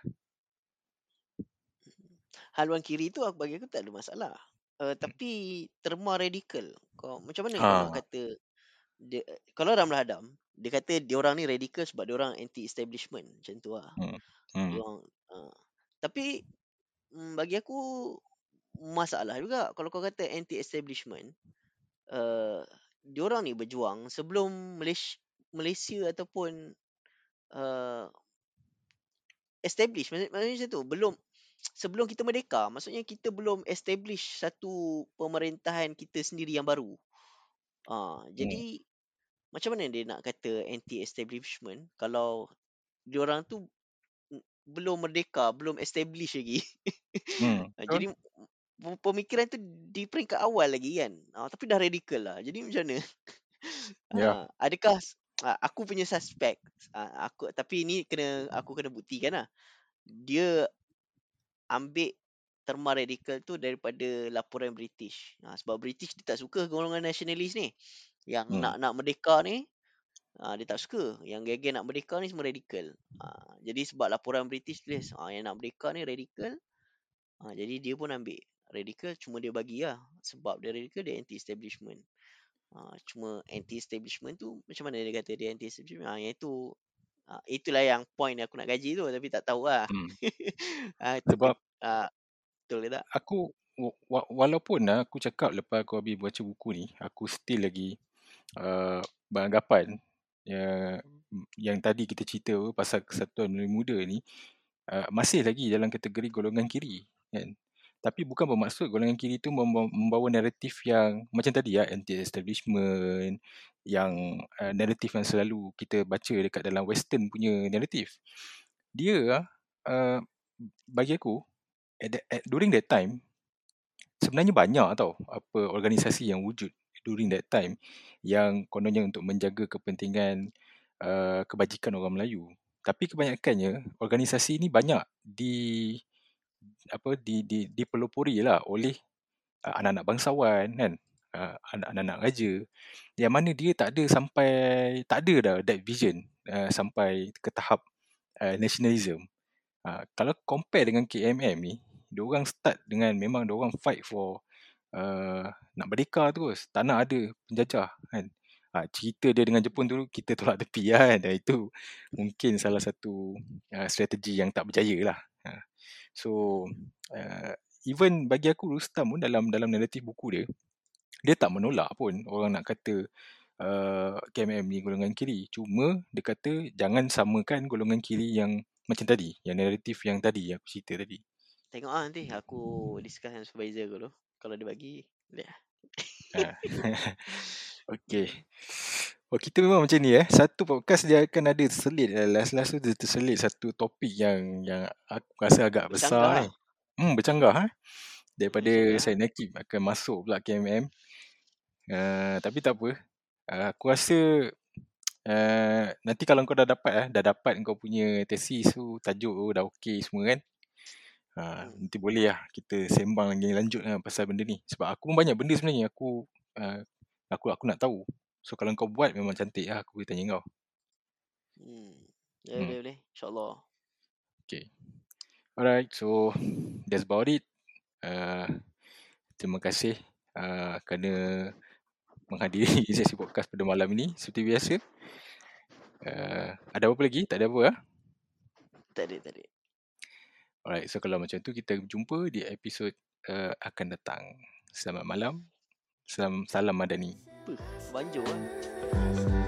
Haluan kiri tu aku bagi aku tak ada masalah. Uh, tapi terma radikal. Kau macam mana kau nak ah kata dia, kalau Ramlah Adam dia kata dia orang ni radikal sebab dia orang anti establishment macam tu lah. hmm, Dia hmm, orang uh, tapi mm, bagi aku masalah juga kalau kau kata anti establishment uh, dia orang ni berjuang sebelum Malaysia Malaysia ataupun uh, establish. Maksud- maksudnya macam tu belum sebelum kita merdeka. Maksudnya kita belum establish satu pemerintahan kita sendiri yang baru. Uh, hmm, jadi macam mana dia nak kata anti establishment kalau dia orang tu belum merdeka belum establish lagi. Hmm, (laughs) Ah, jadi pemikiran tu di peringkat awal lagi kan. Uh, tapi dah radikal lah. Jadi macam mana? (laughs) Ya. Uh, adakah ah, aku punya suspek uh, aku tapi ini kena aku kena buktikan lah. Dia ambil terma radikal tu daripada laporan British. Ha, sebab British dia tak suka golongan nasionalis ni. Yang hmm, nak nak merdeka ni ha, dia tak suka. Yang geng nak merdeka ni semua radikal. Ha, jadi sebab laporan British tulis ha, yang nak merdeka ni radikal. Ha, jadi dia pun ambil radikal cuma dia bagi lah. Sebab dia radikal dia anti establishment. Ha, cuma anti establishment tu macam mana dia kata dia anti establishment? Ha, yang itu ha, itulah yang point yang aku nak gaji tu tapi tak tahu lah. hmm. (laughs) ha, sebab ha, betul ke tak? aku wa- wa- walaupun lah aku cakap lepas aku habis baca buku ni aku still lagi uh, beranggapan yang yang tadi kita cerita pasal kesatuan Melayu Muda ni uh, masih lagi dalam kategori golongan kiri kan? Tapi bukan bermaksud golongan kiri tu membawa, membawa naratif yang macam tadi ya anti establishment yang uh, naratif yang selalu kita baca dekat dalam western punya naratif. Dia uh, bagi aku at, that, at during that time sebenarnya banyak tau apa organisasi yang wujud during that time yang kononnya untuk menjaga kepentingan uh, kebajikan orang Melayu. Tapi kebanyakannya organisasi ini banyak di apa di di dipelopori lah oleh uh, anak-anak bangsawan kan uh, anak-anak raja yang mana dia tak ada sampai tak ada dah that vision uh, sampai ke tahap uh, nationalism uh, kalau compare dengan KMM ni dia orang start dengan memang dia orang fight for uh, nak merdeka terus. Tak nak ada penjajah kan? Ha, cerita dia dengan Jepun tu kita tolak tepi (laughs) kan? Dan itu mungkin salah satu uh, strategi yang tak berjaya lah. Ha. so uh, even bagi aku Rustam pun dalam dalam naratif buku dia dia tak menolak pun orang nak kata uh, KMM ni golongan kiri. Cuma dia kata jangan samakan golongan kiri yang macam tadi yang naratif yang tadi aku cerita tadi. Tengok lah nanti aku discuss dengan supervisor aku tu. Kalau dia bagi, boleh lah. (laughs) Ha. okay. Oh, kita memang macam ni eh. Satu podcast dia akan ada terselit. eh, Last-last tu dia terselit satu topik yang yang aku rasa agak besar Bercanggah lah. Hmm, bercanggah eh. Daripada Bercanggah. Syed Nakib akan masuk pula KMM. Uh, tapi tak apa. Uh, aku rasa uh, nanti kalau kau dah dapat eh, dah dapat kau punya tesis tu, tajuk tu dah okey semua kan. Ha, Hmm. nanti boleh lah kita sembang lagi lanjut lah pasal benda ni. Sebab aku pun banyak benda sebenarnya aku uh, aku aku nak tahu. So kalau kau buat memang cantik lah aku boleh tanya kau. Hmm. Ya, Hmm. boleh, boleh. InsyaAllah. Okay. Alright, so that's about it. Uh, terima kasih uh, kerana menghadiri (laughs) sesi podcast pada malam ini seperti biasa. Uh, ada apa lagi? Tak ada apa lah. Tak ada, tak ada. Alright, so kalau macam tu kita jumpa di episod uh, akan datang. Selamat malam. Salam salam madani. Banjo lah.